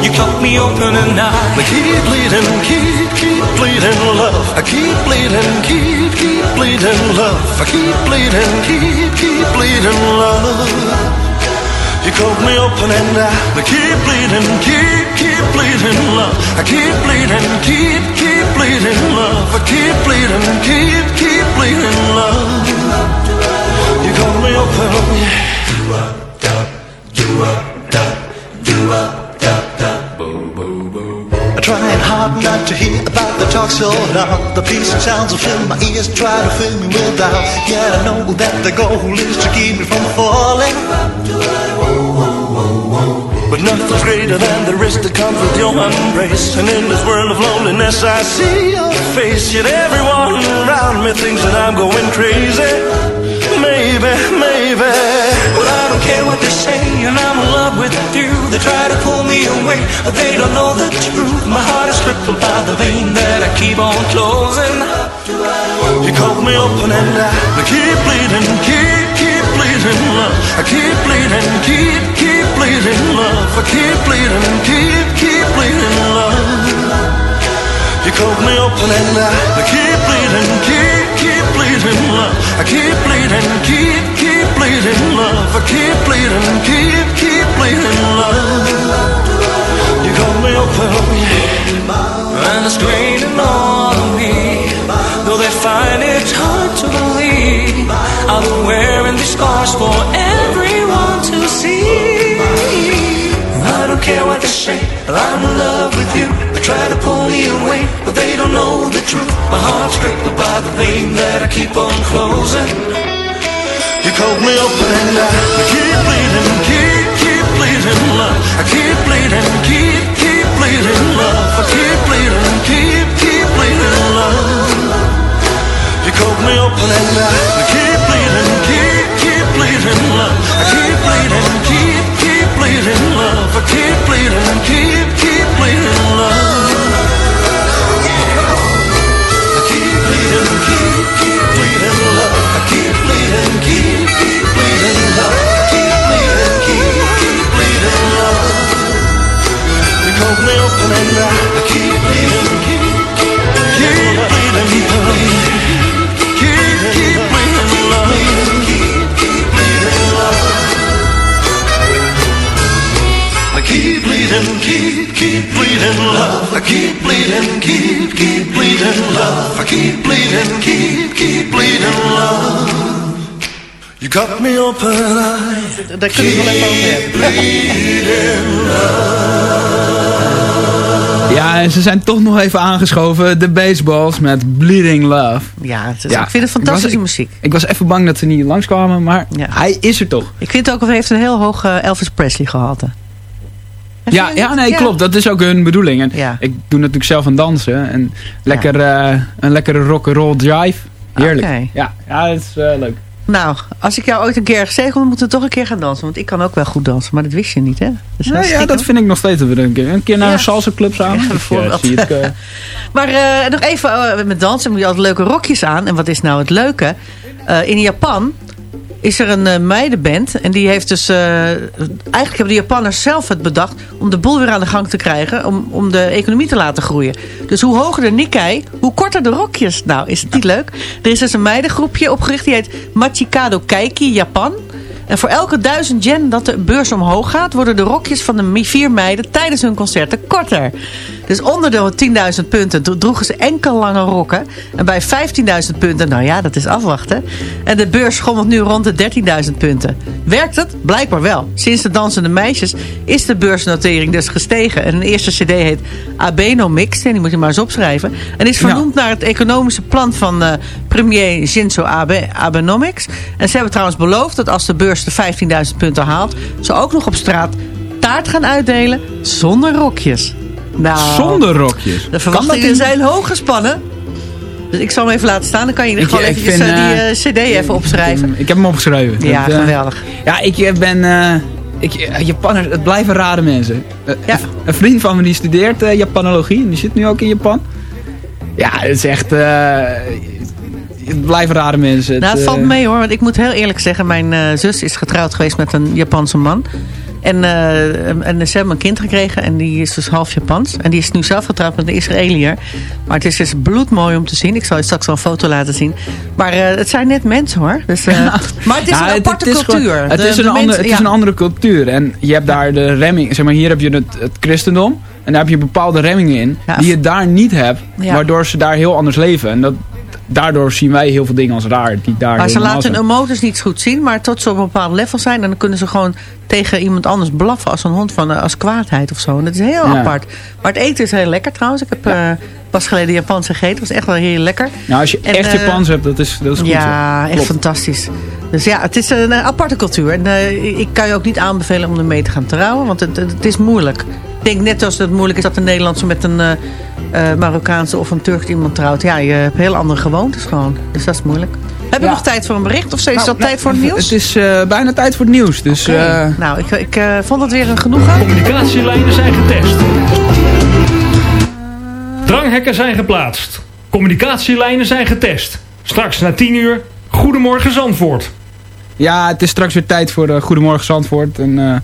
You cut me open and I keep bleeding, keep, keep bleeding love. I keep bleeding, keep, keep bleeding love. I keep bleeding, keep, keep bleeding love. You cut me open and I, I keep bleeding, keep, keep bleeding love. I keep bleeding, keep, keep bleeding, keep, keep bleeding love. You cut me open, yeah. I'm trying hard not to hear about the talk so loud. The peace and sounds will fill my ears, try to fill me with doubt. Yet I know that the goal is to keep me from falling. But nothing's greater than the risk that comes with your embrace. And in this world of loneliness, I see your face. Yet everyone around me thinks that I'm going crazy. Maybe, maybe. Well, I don't care what they say, and I'm in love with you. They try to pull me away, but they don't know the truth. My heart is crippled by the vein that I keep on closing. You cut me open and I, keep bleeding, keep, keep bleeding love. I keep bleeding, keep, keep bleeding love. I keep bleeding, keep, keep bleeding love. You cut me open and I, I keep bleeding, keep, keep bleeding love. I keep bleeding, keep, keep bleeding love. I keep bleeding, keep, keep bleeding love. Got me open, and it's draining all of me. Though they find it hard to believe, be wearing these scars for everyone to see. I don't care what they say, I'm in love with you. They try to pull me away, but they don't know the truth. My heart's gripped by the vein that I keep on closing. you cut me open and I keep bleeding, keep bleeding love. I keep bleeding, keep, keep bleeding love. I keep bleeding, keep, keep bleeding love. You cut me open and I bleeding love. I keep bleeding, keep, keep bleeding love. I keep bleeding, keep, keep bleeding love. You got me open, I Daar we wel even over hebben. bleeding Ja, en ze zijn toch nog even aangeschoven. De baseballs met Bleeding Love. Ja, het is- ik vind het fantastische ik was, muziek. Ik, ik was even bang dat ze niet langskwamen, maar hij is er toch. Ik vind het ook, hij heeft een heel hoog Elvis Presley gehalte. Ja, ja, nee, Ja. klopt. Dat is ook hun bedoeling. En Ik doe natuurlijk zelf aan dansen. En lekker, eh, een lekkere rock'n'roll drive. Heerlijk. Ja, ja, dat is eh, leuk. Nou, als ik jou ooit een keer ergens tegenkom, moeten we toch een keer gaan dansen. Want ik kan ook wel goed dansen, maar dat wist je niet, hè? Dus Ja, ja, dat vind ik nog steeds een keer, een keer naar een salsa club samen. Ja, Ik, eh, bijvoorbeeld. het, Maar nog even eh, met dansen moet je altijd leuke rokjes aan. En wat is nou het leuke? In Japan is er een eh, meidenband. En die heeft dus... eh, eigenlijk hebben de Japanners zelf het bedacht... om de boel weer aan de gang te krijgen. Om, om de economie te laten groeien. Dus hoe hoger de Nikkei, hoe korter de rokjes. Nou, is het niet leuk? Er is dus een meidengroepje opgericht. Die heet Machikado Keiki Japan. En voor elke duizend yen dat de beurs omhoog gaat... worden de rokjes van de vier meiden tijdens hun concerten korter. Dus onder de 10.000 punten dro- droegen ze enkel lange rokken. En bij 15.000 punten, nou ja, dat is afwachten. En de beurs schommelt nu rond de 13.000 punten. Werkt het? Blijkbaar wel. Sinds de dansende meisjes is de beursnotering dus gestegen. En een eerste cd heet Abenomics. En die moet je maar eens opschrijven. En is vernoemd naar het economische plan van eh, premier Shinzo Abe, Abenomics. En ze hebben trouwens beloofd dat als de beurs de 15.000 punten haalt... ze ook nog op straat taart gaan uitdelen zonder rokjes. Nou, Zonder rokjes. De Kan verwachtingen dat in- zijn hoog gespannen. Dus ik zal hem even laten staan. Dan kan je ik eventjes vind, eh, die eh, eh, cd even opschrijven. Ik heb hem opgeschreven. Ja, Dat, geweldig. Ja, ik ben... eh, ik, Japanners, het blijven rare mensen. Eh, Een vriend van me die studeert Japanologie. En die zit nu ook in Japan. Ja, het is echt... het blijven rare mensen. Nou, het valt mee hoor. Want ik moet heel eerlijk zeggen. Mijn zus is getrouwd geweest met een Japanse man. En, eh, en ze hebben een kind gekregen. En die is dus half Japans. En die is nu zelf getrouwd met een Israëliër. Maar het is dus bloedmooi om te zien. Ik zal je straks wel een foto laten zien. Maar eh, het zijn net mensen hoor. Dus, eh, maar het is Nou, een aparte is gewoon- cultuur. het De- is, een, ander, mensen- het ja. is een andere cultuur. En je hebt daar de remming. Zeg maar, hier heb je het, het christendom. En daar heb je bepaalde remmingen in. die je daar niet hebt. Waardoor ze daar heel anders leven. En dat, daardoor zien wij heel veel dingen als raar. Die daar Maar ze laten hun emoties niet goed zien. Maar tot ze op een bepaald level zijn. En dan kunnen ze gewoon tegen iemand anders blaffen. Als een hond van eh, als kwaadheid of zo. En dat is heel Ja. apart. Maar het eten is heel lekker trouwens. Ik heb eh, pas geleden Japans gegeten. Was echt wel heel lekker. Nou, als je En, echt eh, Japans hebt, dat is, dat is goed Ja, echt fantastisch. Dus ja, het is een aparte cultuur. En eh, ik kan je ook niet aanbevelen om ermee te gaan trouwen. Want het, het is moeilijk. Ik denk net als het moeilijk is dat een Nederlandse met een eh, Marokkaanse of een Turks iemand trouwt. Ja, je hebt heel andere gewoontes gewoon. Dus dat is moeilijk. Hebben we Ja. nog tijd voor een bericht? Of is Nou, dat nou, tijd voor het nieuws? Het is eh, bijna tijd voor het nieuws. Dus, eh, nou, ik, ik vond het weer een genoegen. Communicatielijnen zijn getest. Dranghekken zijn geplaatst. Communicatielijnen zijn getest. Straks na 10 uur, Goedemorgen Zandvoort. ja, het is straks weer tijd voor eh, Goedemorgen Zandvoort. En, eh,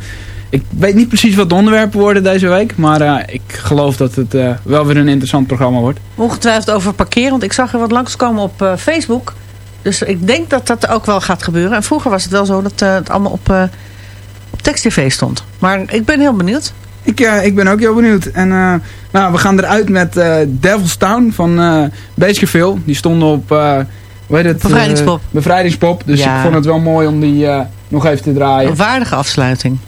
ik weet niet precies wat de onderwerpen worden deze week. Maar eh, ik geloof dat het eh, wel weer een interessant programma wordt. Ongetwijfeld over parkeren. Want ik zag er wat langskomen op eh, Facebook. Dus ik denk dat dat ook wel gaat gebeuren. En vroeger was het wel zo dat eh, het allemaal op, eh op tekst-tv stond. Maar ik ben heel benieuwd. Ik, ja, ik ben ook heel benieuwd. En eh, nou, we gaan eruit met eh, Devil's Town van eh Baskerville. Die stonden op... eh hoe heet het? Bevrijdingspop. Bevrijdingspop. Dus Ja. ik vond het wel mooi om die eh, nog even te draaien. Een waardige afsluiting.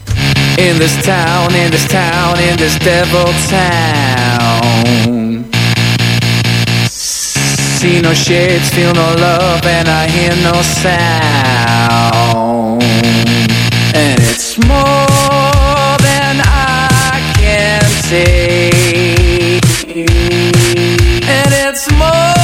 In this town, in this town, in this devil town. See no shades, feel no love, and I hear no sound. And it's more say. And it's more